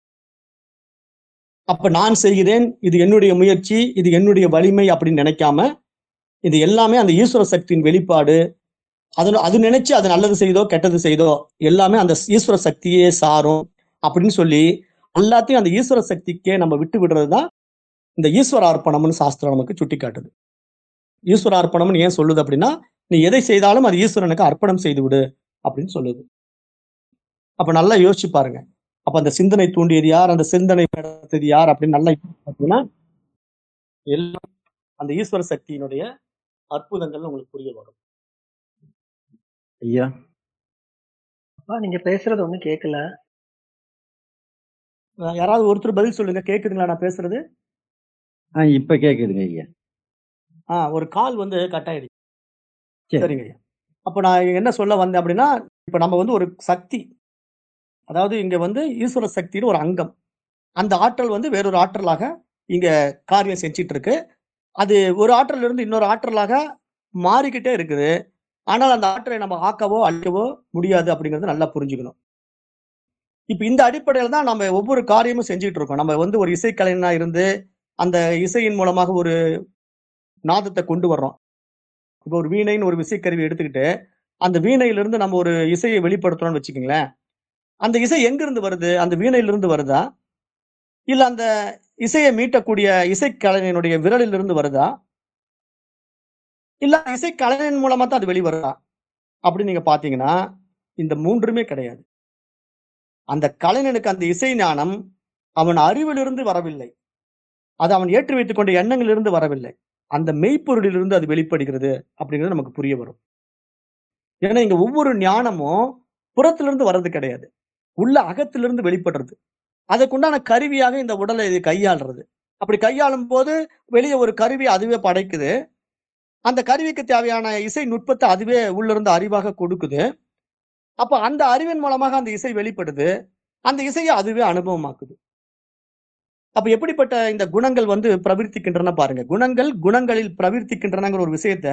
அப்ப நான் செய்கிறேன் இது என்னுடைய முயற்சி இது என்னுடைய வலிமை அப்படின்னு நினைக்காம இது எல்லாமே அந்த ஈஸ்வர சக்தியின் வெளிப்பாடு அதன் அது நினைச்சு அது நல்லது செய்தோ கெட்டது செய்தோ எல்லாமே அந்த ஈஸ்வர சக்தியே சாரும் அப்படின்னு சொல்லி எல்லாத்தையும் அந்த ஈஸ்வர சக்திக்கே நம்ம விட்டு விடுறது தான் இந்த ஈஸ்வர அர்ப்பணம்னு சாஸ்திரம் நமக்கு சுட்டி காட்டுது ஈஸ்வர அர்ப்பணம்னு ஏன் சொல்லுது அப்படின்னா நீ எதை செய்தாலும் அது ஈஸ்வரனுக்கு அர்ப்பணம் செய்து விடு அப்படின்னு சொல்லுது. அப்ப நல்லா யோசிச்சு பாருங்க. அப்ப அந்த சிந்தனை தூண்டியது யார்? அந்த சிந்தனை நடத்தது யார் அப்படின்னு நல்லா பார்த்தீங்கன்னா எல்லாம் அந்த ஈஸ்வர சக்தியினுடைய அற்புதங்கள் உங்களுக்கு புரிய வரும். ஐயா. அப்பா நீங்க பேசுறது ஒண்ணும் கேட்கல யாராவது ஒருத்தர் பதில் சொல்லுங்க. கேக்குதுங்களா நான் பேசுறது? ஆ இப்ப கேக்குதுங்க ஐயா. ஆ ஒரு கால் வந்து கட் ஆயிடுச்சு. சரி. சரிங்க ஐயா. அப்ப நான் என்ன சொல்ல வந்தேன் அப்படின்னா இப்ப நம்ம வந்து ஒரு சக்தி அதாவது இங்க வந்து ஈஸ்வர சக்தின்னு ஒரு அங்கம். அந்த ஆற்றல் வந்து வேறொரு ஆற்றலாக இங்க காரியம் செஞ்சிட்டு இருக்கு அது ஒரு ஆற்றல் இருந்து இன்னொரு ஆற்றலாக மாறிக்கிட்டே இருக்குது. ஆனால் அந்த ஆற்றலை நம்ம ஆக்கவோ அழிக்கவோ முடியாது அப்படிங்கறத நல்லா புரிஞ்சுக்கணும். இப்ப இந்த அடிப்படையில் தான் நம்ம ஒவ்வொரு காரியமும் செஞ்சுட்டு இருக்கோம் நம்ம வந்து ஒரு இசைக்கலைஞனா இருந்து அந்த இசையின் மூலமாக ஒரு நாதத்தை கொண்டு வர்றோம். இப்போ ஒரு வீணைன்னு ஒரு விசைக்கருவி எடுத்துக்கிட்டு அந்த வீணையிலிருந்து நம்ம ஒரு இசையை வெளிப்படுத்துறோம்னு வச்சுக்கோங்களேன். அந்த இசை எங்கிருந்து வருது? அந்த வீணையிலிருந்து வருதா? இல்ல அந்த இசையை மீட்டக்கூடிய இசைக்கலைஞனுடைய விரலிலிருந்து வருதா? இல்ல இசைக்கலைஞன் மூலமா தான் அது வெளிவருதா? அப்படின்னு நீங்க பாத்தீங்கன்னா இந்த மூன்றுமே கிடையாது. அந்த கலைஞனுக்கு அந்த இசை ஞானம் அவன் அறிவிலிருந்து வரவில்லை. அது அவன் ஏற்றி வைத்துக் கொண்ட எண்ணங்களிலிருந்து வரவில்லை. அந்த மெய்ப்பொருளிலிருந்து அது வெளிப்படுகிறது அப்படிங்கிறது நமக்கு புரிய வரும். ஏன்னா இங்க ஒவ்வொரு ஞானமும் புறத்திலிருந்து வர்றது கிடையாது. உள்ள அகத்திலிருந்து வெளிப்படுறது. அதுக்குண்டான கருவியாக இந்த உடலை இது கையாளுறது. அப்படி கையாளும் போது வெளியே ஒரு கருவி அதுவே படைக்குது. அந்த கருவிக்கு தேவையான இசை நுட்பத்தை அதுவே உள்ளிருந்து அறிவாக கொடுக்குது. அப்போ அந்த அறிவின் மூலமாக அந்த இசை வெளிப்படுது. அந்த இசையை அதுவே அனுபவமாக்குது. அப்ப எப்படிப்பட்ட இந்த குணங்கள் வந்து பிரவர்த்திக்கின்றன பாருங்க. குணங்கள் குணங்களில் பிரவர்த்திக்கின்றனங்கிற ஒரு விஷயத்த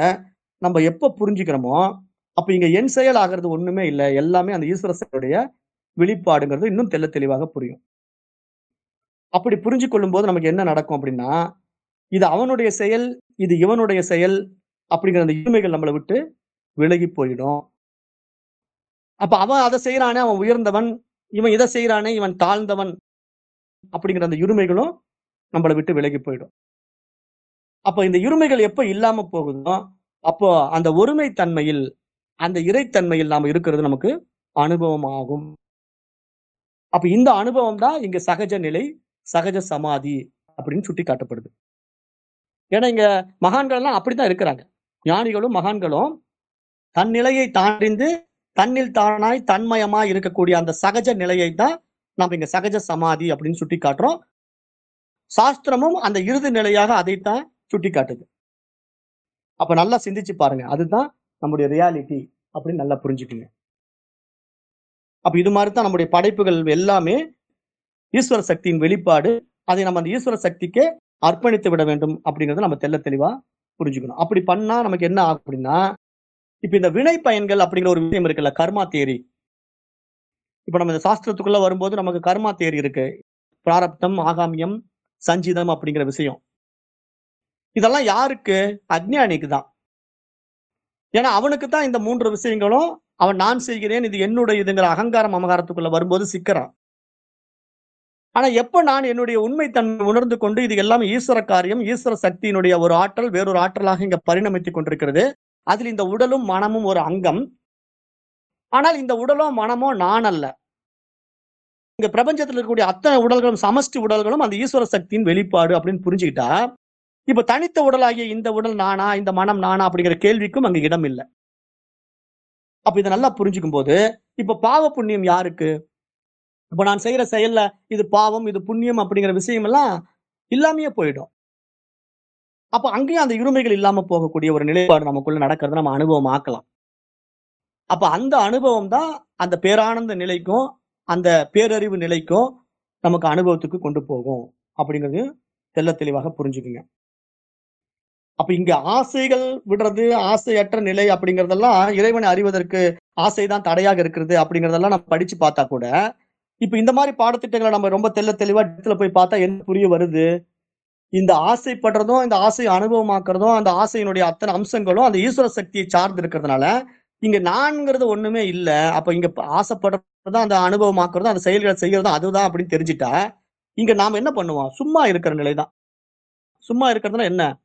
நம்ம எப்ப புரிஞ்சுக்கிறோமோ அப்ப இங்க என் செயல் ஆகிறது ஒண்ணுமே இல்லை. எல்லாமே அந்த ஈஸ்வர செயலுடைய வெளிப்பாடுங்கிறது இன்னும் தெல்ல தெளிவாக புரியும். அப்படி புரிஞ்சு கொள்ளும் போது நமக்கு என்ன நடக்கும் அப்படின்னா இது அவனுடைய செயல் இது இவனுடைய செயல் அப்படிங்கிற அந்த இருமைகள் நம்மளை விட்டு விலகி போயிடும். அப்ப அவன் அதை செய்யறானே அவன் உயர்ந்தவன் இவன் இதை செய்யறானே இவன் தாழ்ந்தவன் அப்படிங்கிற அந்த இருமைகளும் நம்மளை விட்டு விலகி போயிடும். அப்போ இந்த இருமைகள் எப்போ இல்லாம போகுதோ அப்போ அந்த ஒருமை தன்மையில் அந்த இறைத்தன்மையில் நாம் இருக்கிறது நமக்கு அனுபவம் ஆகும். அப்ப இந்த அனுபவம் தான் இங்க சகஜ நிலை சகஜ சமாதி அப்படின்னு சுட்டி காட்டப்படுது ஏன்னா இங்க மகான்கள்லாம் அப்படித்தான் இருக்கிறாங்க. ஞானிகளும் மகான்களும் தன் நிலையை தாண்டிந்து தன்னில் தானாய் தன்மயமாய் இருக்கக்கூடிய அந்த சகஜ நிலையை தான் நம்ம இங்க சகஜ சமாதி அப்படின்னு சுட்டி காட்டுறோம். சாஸ்திரமும் அந்த இறுதி நிலையாக அதைத்தான் சுட்டி காட்டுது. அப்ப நல்லா சிந்திச்சு பாருங்க. அதுதான் நம்முடைய ரியாலிட்டி அப்படின்னு நல்லா புரிஞ்சுக்குங்க. அப்ப இது மாதிரி தான் நம்முடைய படைப்புகள் எல்லாமே ஈஸ்வர சக்தியின் வெளிப்பாடு. அதை நம்ம அந்த ஈஸ்வர சக்திக்கு அர்ப்பணித்து விட வேண்டும் அப்படிங்கறத நம்ம தெள்ள தெளிவா புரிஞ்சுக்கணும். அப்படி பண்ணா நமக்கு என்ன ஆகும் அப்படின்னா இப்ப இந்த வினை பயன்கள் அப்படிங்கிற ஒரு விஷயம் இருக்குல்ல கர்மா தேரி. இப்ப நம்ம இந்த சாஸ்திரத்துக்குள்ள வரும்போது நமக்கு கர்மா தேரி இருக்கு. பிராரப்தம் ஆகாமியம் சஞ்சிதம் அப்படிங்கிற விஷயம். இதெல்லாம் யாருக்கு? அஜ்ஞானிக்கு தான் ஏன்னா அவனுக்கு தான் இந்த மூன்று விஷயங்களும் அவன் நான் செய்கிறேன் இது என்னுடைய இதுங்கிற அகங்காரம் அமகாரத்துக்குள்ள வரும்போது சிக்கிறான். ஆனா எப்ப நான் என்னுடைய உண்மை தன்மை உணர்ந்து கொண்டு இது எல்லாமே ஈஸ்வர காரியம் ஈஸ்வர சக்தியினுடைய ஒரு ஆற்றல் வேறொரு ஆற்றலாக இங்க பரிணமித்துக் கொண்டிருக்கிறது. அதில் இந்த உடலும் மனமும் ஒரு அங்கம். ஆனால் இந்த உடலோ மனமோ நான் அல்ல. இங்க பிரபஞ்சத்தில் இருக்கக்கூடிய அத்தனை உடல்களும் சமஷ்டி உடல்களும் அந்த ஈஸ்வர சக்தியின் வெளிப்பாடு அப்படின்னு புரிஞ்சுக்கிட்டா இப்ப தனித்த உடலாகிய இந்த உடல் நானா இந்த மனம் நானா அப்படிங்கிற கேள்விக்கும் அங்க இடம் இல்லை. அப்ப இதை நல்லா புரிஞ்சுக்கும் போது இப்ப பாவ புண்ணியம் யாருக்கு? இப்ப நான் செய்யற செயல்ல இது பாவம் இது புண்ணியம் அப்படிங்கிற விஷயம் எல்லாம் இல்லாமையே போயிடும். அப்ப அங்கேயும் அந்த இருமைகள் இல்லாம போகக்கூடிய ஒரு நிலைப்பாடு நமக்குள்ள நடக்கிறத நம்ம அனுபவம் ஆக்கலாம் அப்ப அந்த அனுபவம் தான் அந்த பேரானந்த நிலைக்கும் அந்த பேரறிவு நிலைக்கும் நமக்கு அனுபவத்துக்கு கொண்டு போகும். அப்படிங்கிறது தெள்ள தெளிவாக புரிஞ்சுக்குங்க. அப்ப இங்க ஆசைகள் விடுறது ஆசையற்ற நிலை அப்படிங்கறதெல்லாம் இறைவனை அறிவதற்கு ஆசைதான் தடையாக இருக்கிறது அப்படிங்கறதெல்லாம் நம்ம படிச்சு பார்த்தா கூட இப்ப இந்த மாதிரி பாடத்திட்டங்களை நம்ம ரொம்ப தெல்ல தெளிவா இடத்துல போய் பார்த்தா என்ன புரிய வருது? இந்த ஆசைப்படுறதும் இந்த ஆசையை அனுபவமாக்குறதும் அந்த ஆசையினுடைய அத்தனை அம்சங்களும் அந்த ஈஸ்வர சக்தியை சார்ந்து இருக்கிறதுனால இங்க நான்ங்கிறது ஒண்ணுமே இல்ல. அப்ப இங்க ஆசைப்படுறதும் அந்த அனுபவமாக்குறதும் அந்த செயல்களை செய்யறதும் அதுதான் அப்படின்னு தெரிஞ்சுட்டா இங்க நாம என்ன பண்ணுவோம்? சும்மா இருக்கிற நிலைதான். சும்மா இருக்கிறதுனா என்ன?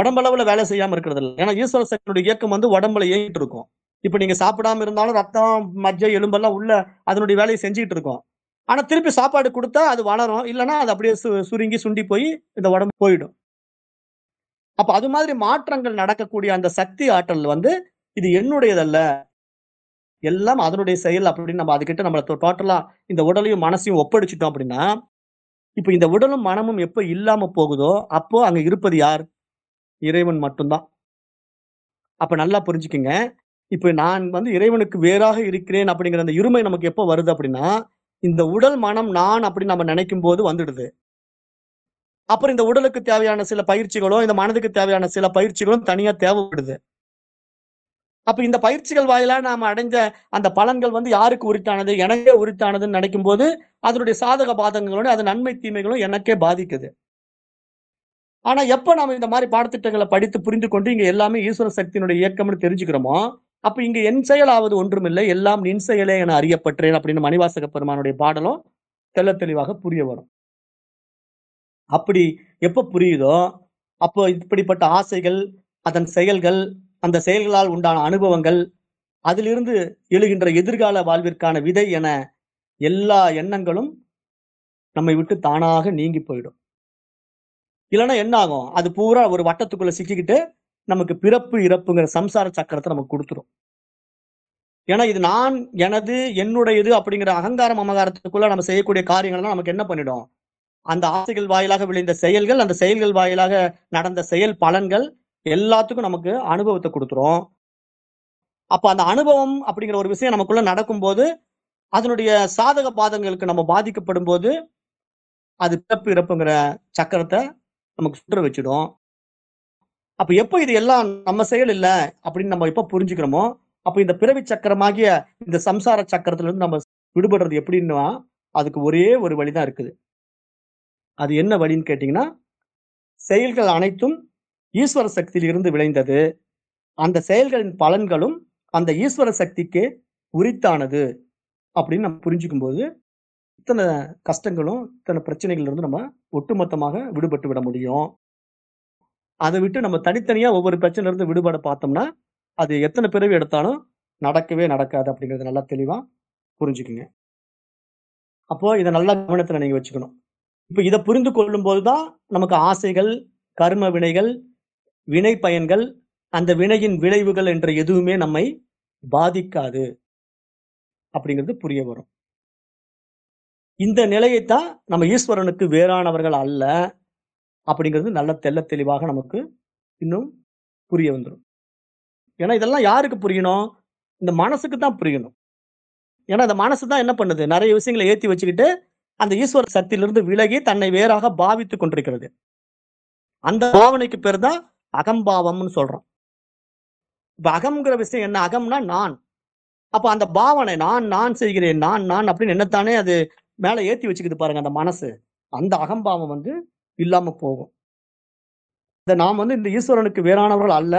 உடம்பளவுல வேலை செய்யாம இருக்கிறது இல்லை ஏன்னா ஈஸ்வர சக்தியுடைய இயக்கம் வந்து உடம்புல இயங்கிட்டு இருக்கும். இப்ப நீங்க சாப்பிடாம இருந்தாலும் ரத்தம் மஜ்ஜை எலும்பெல்லாம் உள்ள அதனுடைய வேலையை செஞ்சுட்டு இருக்கும். ஆனா திருப்பி சாப்பாடு கொடுத்தா அது வளரும். இல்லைன்னா அது அப்படியே சு- சுருங்கி சுண்டி போய் இந்த உடம்பு போயிடும். அப்ப அது மாதிரி மாற்றங்கள் நடக்கக்கூடிய அந்த சக்தி ஆற்றல் வந்து இது என்னுடையதல்ல. எல்லாம் அதனுடைய செயல் அப்படின்னு நம்ம அதுக்கிட்ட நம்மளை டோட்டலா இந்த உடலையும் மனசையும் ஒப்படைச்சிட்டோம் அப்படின்னா இப்ப இந்த உடலும் மனமும் எப்போ இல்லாம போகுதோ அப்போ அங்க இருப்பது யார்? இறைவன் மட்டும்தான். அப்ப நல்லா புரிஞ்சுக்குங்க. இப்ப நான் வந்து இறைவனுக்கு வேறாக இருக்கிறேன் அப்படிங்கிற அந்த இருமை நமக்கு எப்போ வருது அப்படின்னா இந்த உடல் மனம் நான் அப்படின்னு நம்ம நினைக்கும் போது வந்துடுது. அப்புறம் இந்த உடலுக்கு தேவையான சில பயிற்சிகளோ இந்த மனதுக்கு தேவையான சில பயிற்சிகளும் தனியா தேவைப்படுது. அப்ப இந்த பயிற்சிகள் வாயிலா நாம அடைஞ்ச அந்த பலன்கள் வந்து யாருக்கு உரித்தானது? எனக்கே உரித்தானதுன்னு நினைக்கும் போது அதனுடைய சாதக பாதகங்களோட அது நன்மை தீமைகளும் எனக்கே பாதிக்குது. ஆனா எப்ப நாம இந்த மாதிரி பாடத்திட்டங்களை படித்து புரிந்து கொண்டு இங்க எல்லாமே ஈஸ்வர சக்தியினுடைய இயக்கம்னு தெரிஞ்சுக்கிறோமோ அப்ப இங்க என் செயலாவது ஒன்றுமில்லை எல்லாம் நின் செயலே என அறியப்பட்டேன் அப்படின்னு மணிவாசக பெருமானுடைய பாடலும் தெள்ள தெளிவாக புரிய வரும். அப்படி எப்ப புரியுதோ அப்போ இப்படிப்பட்ட ஆசைகள் அதன் செயல்கள் அந்த செயல்களால் உண்டான அனுபவங்கள் அதிலிருந்து எழுகின்ற எதிர்கால வாழ்விற்கான விதை என எல்லா எண்ணங்களும் நம்மை விட்டு தானாக நீங்கி போயிடும். இல்லைன்னா என்ன ஆகும்? அது பூரா ஒரு வட்டத்துக்குள்ள சிக்கிக்கிட்டு நமக்கு பிறப்பு இறப்புங்கிற சம்சார சக்கரத்தை நமக்கு கொடுத்துரும். ஏன்னா இது நான் எனது என்னுடையது அப்படிங்கிற அகங்காரம் அமகாரத்துக்குள்ள நம்ம செய்யக்கூடிய காரியங்கள்லாம் நமக்கு என்ன பண்ணிடும்? அந்த ஆசைகள் வாயிலாக விளைந்த செயல்கள் அந்த செயல்கள் வாயிலாக நடந்த செயல் பலன்கள் எல்லாத்துக்கும் நமக்கு அனுபவத்தை கொடுத்துரும். அப்ப அந்த அனுபவம் அப்படிங்கிற ஒரு விஷயம் நமக்குள்ள நடக்கும்போது அதனுடைய சாதக பாதங்களுக்கு நம்ம பாதிக்கப்படும் போது அது பிறப்பு இறப்புங்கிற சக்கரத்தை நமக்கு சுற்ற வச்சிடும். அப்ப எப்போ இது எல்லாம் நம்ம செயல் இல்லை அப்படின்னு நம்ம எப்ப புரிஞ்சுக்கிறோமோ அப்ப இந்த பிறவி சக்கரமாகிய இந்த சம்சார சக்கரத்துல இருந்து நம்ம விடுபடுறது எப்படின்னா அதுக்கு ஒரே ஒரு வழிதான் இருக்குது. அது என்ன வழின்னு கேட்டீங்கன்னா செயல்கள் அனைத்தும் ஈஸ்வர சக்தியில் இருந்து விளைந்தது. அந்த செயல்களின் பலன்களும் அந்த ஈஸ்வர சக்திக்கு உரித்தானது அப்படின்னு நம்ம புரிஞ்சுக்கும் போது இத்தனை கஷ்டங்களும் இத்தனை பிரச்சனைகள் இருந்து நம்ம ஒட்டுமொத்தமாக விடுபட்டு விட முடியும். அதை விட்டு நம்ம தனித்தனியா ஒவ்வொரு பிரச்சனையில இருந்து விடுபட பார்த்தோம்னா அது எத்தனை பிறவி எடுத்தாலும் நடக்கவே நடக்காது அப்படிங்கிறது நல்லா தெளிவா புரிஞ்சுக்குங்க. அப்போ இதை நல்லா கவனத்துல நீங்க வச்சுக்கணும். இப்போ இதை புரிந்து கொள்ளும் போதுதான் நமக்கு ஆசைகள் கர்ம வினைகள் வினை பயன்கள் அந்த வினையின் விளைவுகள் என்ற எதுவுமே நம்மை பாதிக்காது அப்படிங்கிறது புரிய வரும். இந்த நிலையைத்தான் நம்ம ஈஸ்வரனுக்கு வேறானவர்கள் அல்ல அப்படிங்கிறது நல்ல தெள்ள தெளிவாக நமக்கு இன்னும் புரிய வந்துடும் ஏன்னா இதெல்லாம் யாருக்கு புரியணும்? இந்த மனசுக்கு தான் புரியணும். ஏன்னா இந்த மனசு தான் என்ன பண்ணுது? நிறைய விஷயங்களை ஏத்தி வச்சுக்கிட்டு அந்த ஈஸ்வர சக்தியிலிருந்து விலகி தன்னை வேறாக பாவித்துக் கொண்டிருக்கிறது. அந்த பாவனைக்கு பேர் தான் அகம்பாவம்னு சொல்றோம். இப்ப அகம்ங்கிற விஷயம் என்ன? அகம்னா நான். அப்ப அந்த பாவனை நான் நான் செய்கிறேன் நான் நான் அப்படின்னு என்னத்தானே அது மேல ஏத்தி வச்சுக்கிது பாருங்க அந்த மனசு. அந்த அகம்பாவம் வந்து இல்லாம போகும். இந்த நாம் வந்து இந்த ஈஸ்வரனுக்கு வேறானவர்கள் அல்ல.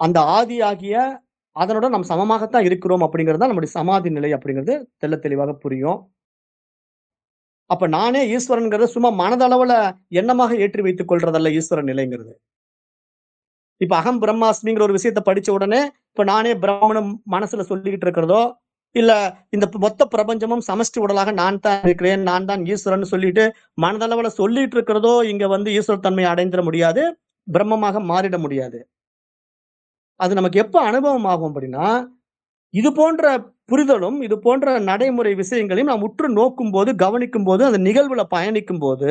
அந்த ஆதி ஆகிய அதனோட நம்ம சமமாகத்தான் இருக்கிறோம் அப்படிங்கிறது தான் நம்முடைய சமாதி நிலை அப்படிங்கிறது தெள்ள தெளிவாக புரியும். அப்ப நானே ஈஸ்வரன்ங்கிறத சும்மா மனதளவுல எண்ணமாக ஏற்றி வைத்துக் கொள்றதல்ல ஈஸ்வரன் நிலைங்கிறது. இப்ப அகம் பிரம்மாஸ்மிங்கிற ஒரு விஷயத்த படிச்ச உடனே இப்ப நானே பிரம்மணம் மனசுல சொல்லிக்கிட்டு இருக்கிறதோ இல்ல இந்த மொத்த பிரபஞ்சமும் சமஷ்டி உடலாக நான் தான் இருக்கிறேன் நான் தான் ஈஸ்வரன் சொல்லிட்டு மனதளவுல சொல்லிட்டு இருக்கிறதோ இங்க வந்து ஈஸ்வர தன்மையை அடைந்திட முடியாது பிரம்மமாக மாறிட முடியாது. அது நமக்கு எப்ப அனுபவம் ஆகும் அப்படின்னா இது போன்ற புரிதலும் இது போன்ற நடைமுறை விஷயங்களையும் நாம் உற்று நோக்கும் போது கவனிக்கும் போது அந்த நிகழ்வுல பயணிக்கும் போது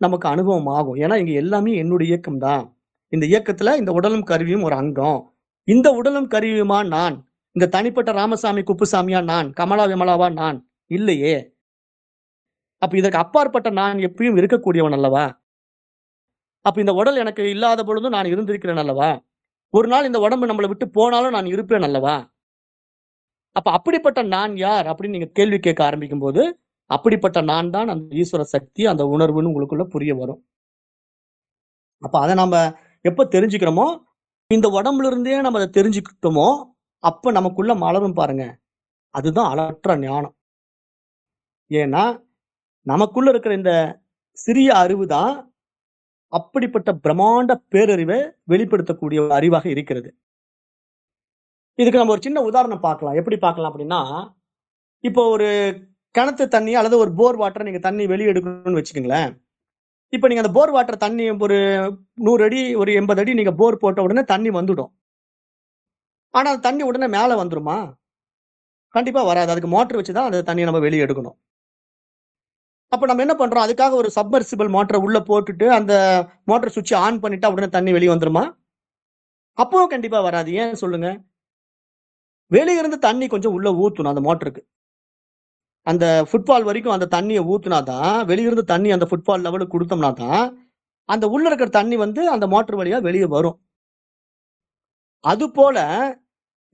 நமக்கு அனுபவம் ஆகும். ஏன்னா இங்க எல்லாமே என்னுடைய இயக்கம் தான் இந்த இயக்கத்துல இந்த உடலும் கருவியும் ஒரு அங்கம். இந்த உடலும் கருவியுமா நான்? இந்த தனிப்பட்ட ராமசாமி குப்புசாமியா நான்? கமலா விமலாவா நான்? இல்லையே. அப்ப இதற்கு அப்பாற்பட்ட நான் எப்பயும் இருக்கக்கூடியவன் அல்லவா? அப்ப இந்த உடல் எனக்கு இல்லாத பொழுதும் நான் இருந்திருக்கிறேன் அல்லவா? ஒரு நாள் இந்த உடம்பு நம்மளை விட்டு போனாலும் நான் இருப்பேன் அல்லவா? அப்ப அப்படிப்பட்ட நான் யார்? அப்படின்னு நீங்க கேள்வி கேட்க ஆரம்பிக்கும் போது அப்படிப்பட்ட நான் தான் அந்த ஈஸ்வர சக்தி அந்த உணர்வுன்னு உங்களுக்குள்ள புரிய வரும். அப்ப அதை நம்ம எப்போ தெரிஞ்சுக்கிறோமோ இந்த உடம்புல இருந்தே நம்ம அதை தெரிஞ்சுக்கிட்டோமோ அப்ப நமக்குள்ள மலரும் பாருங்க. அதுதான் அளற்ற ஞானம். ஏன்னா நமக்குள்ள இருக்கிற இந்த சிறிய அறிவு தான் அப்படிப்பட்ட பிரம்மாண்ட பேரறிவை வெளிப்படுத்தக்கூடிய ஒரு அறிவாக இருக்கிறது. இதுக்கு நம்ம ஒரு சின்ன உதாரணம் பார்க்கலாம். எப்படி பார்க்கலாம் அப்படின்னா இப்போ ஒரு கிணத்து தண்ணி அல்லது ஒரு போர் வாட்டரை நீங்க தண்ணி வெளியே எடுக்கணும்னு வச்சுக்கோங்களேன். இப்போ நீங்கள் அந்த போர் வாட்டர் தண்ணி ஒரு நூறு அடி ஒரு எண்பது அடி நீங்கள் போர் போட்ட உடனே தண்ணி வந்துடும். ஆனால் அந்த தண்ணி உடனே மேலே வந்துடுமா கண்டிப்பாக வராது. அதுக்கு மோட்டர் வச்சு தான் அந்த தண்ணியை நம்ம வெளியே எடுக்கணும். அப்போ நம்ம என்ன பண்ணுறோம் அதுக்காக ஒரு சப்மர்சிபிள் மோட்டரை உள்ளே போட்டுட்டு அந்த மோட்டர் சுவிட்ச் ஆன் பண்ணிட்டா உடனே தண்ணி வெளியே வந்துடுமா அப்பவும் கண்டிப்பாக வராது. ஏன் சொல்லுங்க? வெளியிருந்து தண்ணி கொஞ்சம் உள்ளே ஊற்றணும் அந்த மோட்டருக்கு. அந்த ஃபுட்பால் வரைக்கும் அந்த தண்ணியை ஊத்துனா தான் வெளியிருந்து தண்ணி அந்த ஃபுட்பால் லெவலுக்கு கொடுத்தோம்னா தான் அந்த உள்ள இருக்கிற தண்ணி வந்து அந்த மோட்டர் வழியா வெளியே வரும். அது போல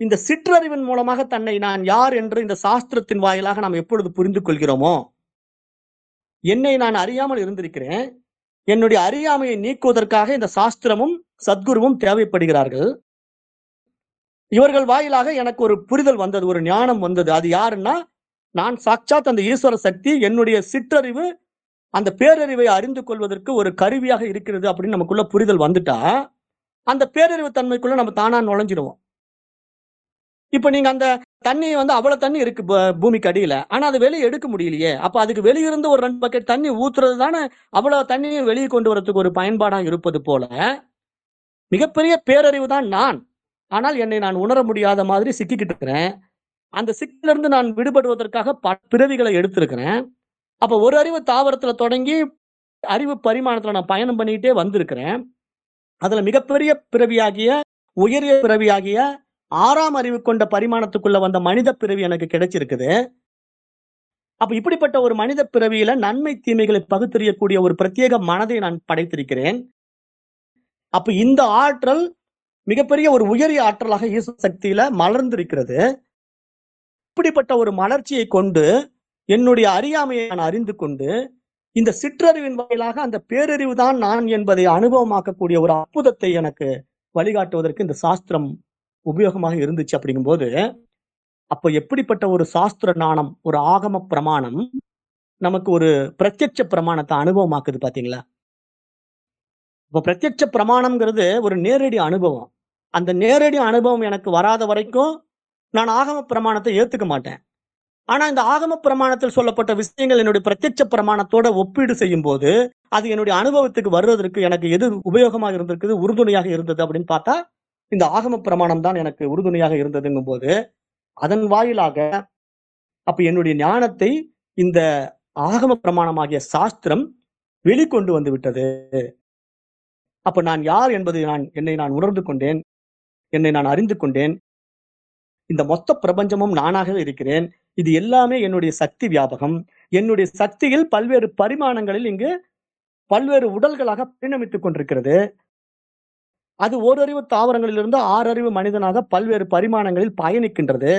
இந்த சிற்றறிவின் மூலமாக தன்னை நான் யார் என்று இந்த சாஸ்திரத்தின் வாயிலாக நாம் எப்பொழுது புரிந்து கொள்கிறோமோ என்னை நான் அறியாமல் இருந்திருக்கிறேன் என்னுடைய அறியாமையை நீக்குவதற்காக இந்த சாஸ்திரமும் சத்குருவும் தேவைப்படுகிறார்கள். இவர்கள் வாயிலாக எனக்கு ஒரு புரிதல் வந்தது ஒரு ஞானம் வந்தது. அது யாருன்னா நான் சாட்சாத் அந்த ஈஸ்வர சக்தி என்னுடைய சிற்றறிவு அந்த பேரறிவை அறிந்து கொள்வதற்கு ஒரு கருவியாக இருக்கிறது அப்படின்னு நமக்குள்ள புரிதல் வந்துட்டா அந்த பேரறிவு தன்மைக்குள்ள நம்ம தானா நுழைஞ்சிடுவோம். இப்ப நீங்க அந்த தண்ணி வந்து அவ்வளவு தண்ணி இருக்கு பூமிக்கு அடியில ஆனா அது வெளியே எடுக்க முடியலையே அப்ப அதுக்கு வெளியிருந்து ஒரு ரெண்டு பக்கெட் தண்ணி ஊத்துறது தானே அவ்வளவு தண்ணியை வெளியே கொண்டு வரதுக்கு ஒரு பயன்பாடா இருப்பது போல மிகப்பெரிய பேரறிவு தான் நான். ஆனால் என்னை நான் உணர முடியாத மாதிரி சிக்கிக்கிட்டு இருக்கிறேன். அந்த சிக்கிலிருந்து நான் விடுபடுவதற்காக ப பிறவிகளை எடுத்திருக்கிறேன். அப்போ ஒரு அறிவு தாவரத்துல தொடங்கி அறிவு பரிமாணத்துல நான் பயணம் பண்ணிக்கிட்டே வந்திருக்கிறேன். அதுல மிகப்பெரிய பிறவியாகிய உயரிய பிறவியாகிய ஆறாம் அறிவு கொண்ட பரிமாணத்துக்குள்ள வந்த மனித பிறவி எனக்கு கிடைச்சிருக்குது. அப்ப இப்படிப்பட்ட ஒரு மனித பிறவியில நன்மை தீமைகளை பகுத்தறியக்கூடிய ஒரு பிரத்யேக மனதை நான் படைத்திருக்கிறேன். அப்ப இந்த ஆற்றல் மிகப்பெரிய ஒரு உயரிய ஆற்றலாக ஈஸ்வர சக்தியில மலர்ந்திருக்கிறது. இப்படிப்பட்ட ஒரு மலர்ச்சியை கொண்டு என்னுடைய அறியாமையை நான் அறிந்து கொண்டு இந்த சிற்றறிவின் வாயிலாக அந்த பேரறிவு தான் நான் என்பதை அனுபவமாக்கக்கூடிய ஒரு அற்புதத்தை எனக்கு வழிகாட்டுவதற்கு இந்த சாஸ்திரம் உபயோகமாக இருந்துச்சு அப்படிங்கும்போது அப்ப எப்படிப்பட்ட ஒரு சாஸ்திர நாணம் ஒரு ஆகம பிரமாணம் நமக்கு ஒரு பிரத்யட்ச பிரமாணத்தை அனுபவமாக்குது பாத்தீங்களா இப்போ பிரத்யட்ச பிரமாணம்ங்கிறது ஒரு நேரடி அனுபவம். அந்த நேரடி அனுபவம் எனக்கு வராத வரைக்கும் நான் ஆகம பிரமாணத்தை ஏத்துக்க மாட்டேன். ஆனா இந்த ஆகம பிரமாணத்தில் சொல்லப்பட்ட விஷயங்கள் என்னுடைய பிரத்யட்ச பிரமாணத்தோட ஒப்பீடு செய்யும் போது அது என்னுடைய அனுபவத்துக்கு வர்றதற்கு எனக்கு எது உபயோகமாக இருந்திருக்குது உறுதுணையாக இருந்தது அப்படின்னு பார்த்தா இந்த ஆகம பிரமாணம் தான் எனக்கு உறுதுணையாக இருந்ததுங்கும் போது அதன் வாயிலாக அப்ப என்னுடைய ஞானத்தை இந்த ஆகம பிரமாணமாகிய சாஸ்திரம் வெளிக்கொண்டு வந்து விட்டது. அப்ப நான் யார் என்பதை நான் என்னை நான் உணர்ந்து கொண்டேன் என்னை நான் அறிந்து கொண்டேன் இந்த மொத்த பிரபஞ்சமும் நானாகவே இருக்கிறேன். இது எல்லாமே என்னுடைய சக்தி வியாபகம். என்னுடைய சக்தியில் பல்வேறு பரிமாணங்களில் இங்கு பல்வேறு உடல்களாக பரிணமித்துக் கொண்டிருக்கிறது. அது ஓரறிவு தாவரங்களிலிருந்து ஆறறிவு மனிதனாக பல்வேறு பரிமாணங்களில் பயணிக்கின்றது.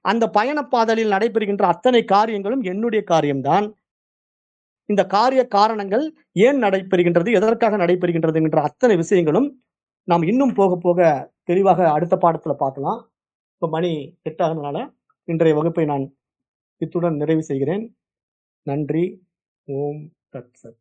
அந்த பயண பாதலில் நடைபெறுகின்ற அத்தனை காரியங்களும் என்னுடைய காரியம்தான். இந்த காரிய காரணங்கள் ஏன் நடைபெறுகின்றது எதற்காக நடைபெறுகின்றது என்ற அத்தனை விஷயங்களும் நாம் இன்னும் போக போக தெளிவாக அடுத்த பாடத்துல பார்க்கலாம். இப்போ மணி எட்டாகிறதுனால இன்றைய வகுப்பை நான் இத்துடன் நிறைவு செய்கிறேன். நன்றி. ஓம் தத் சத்.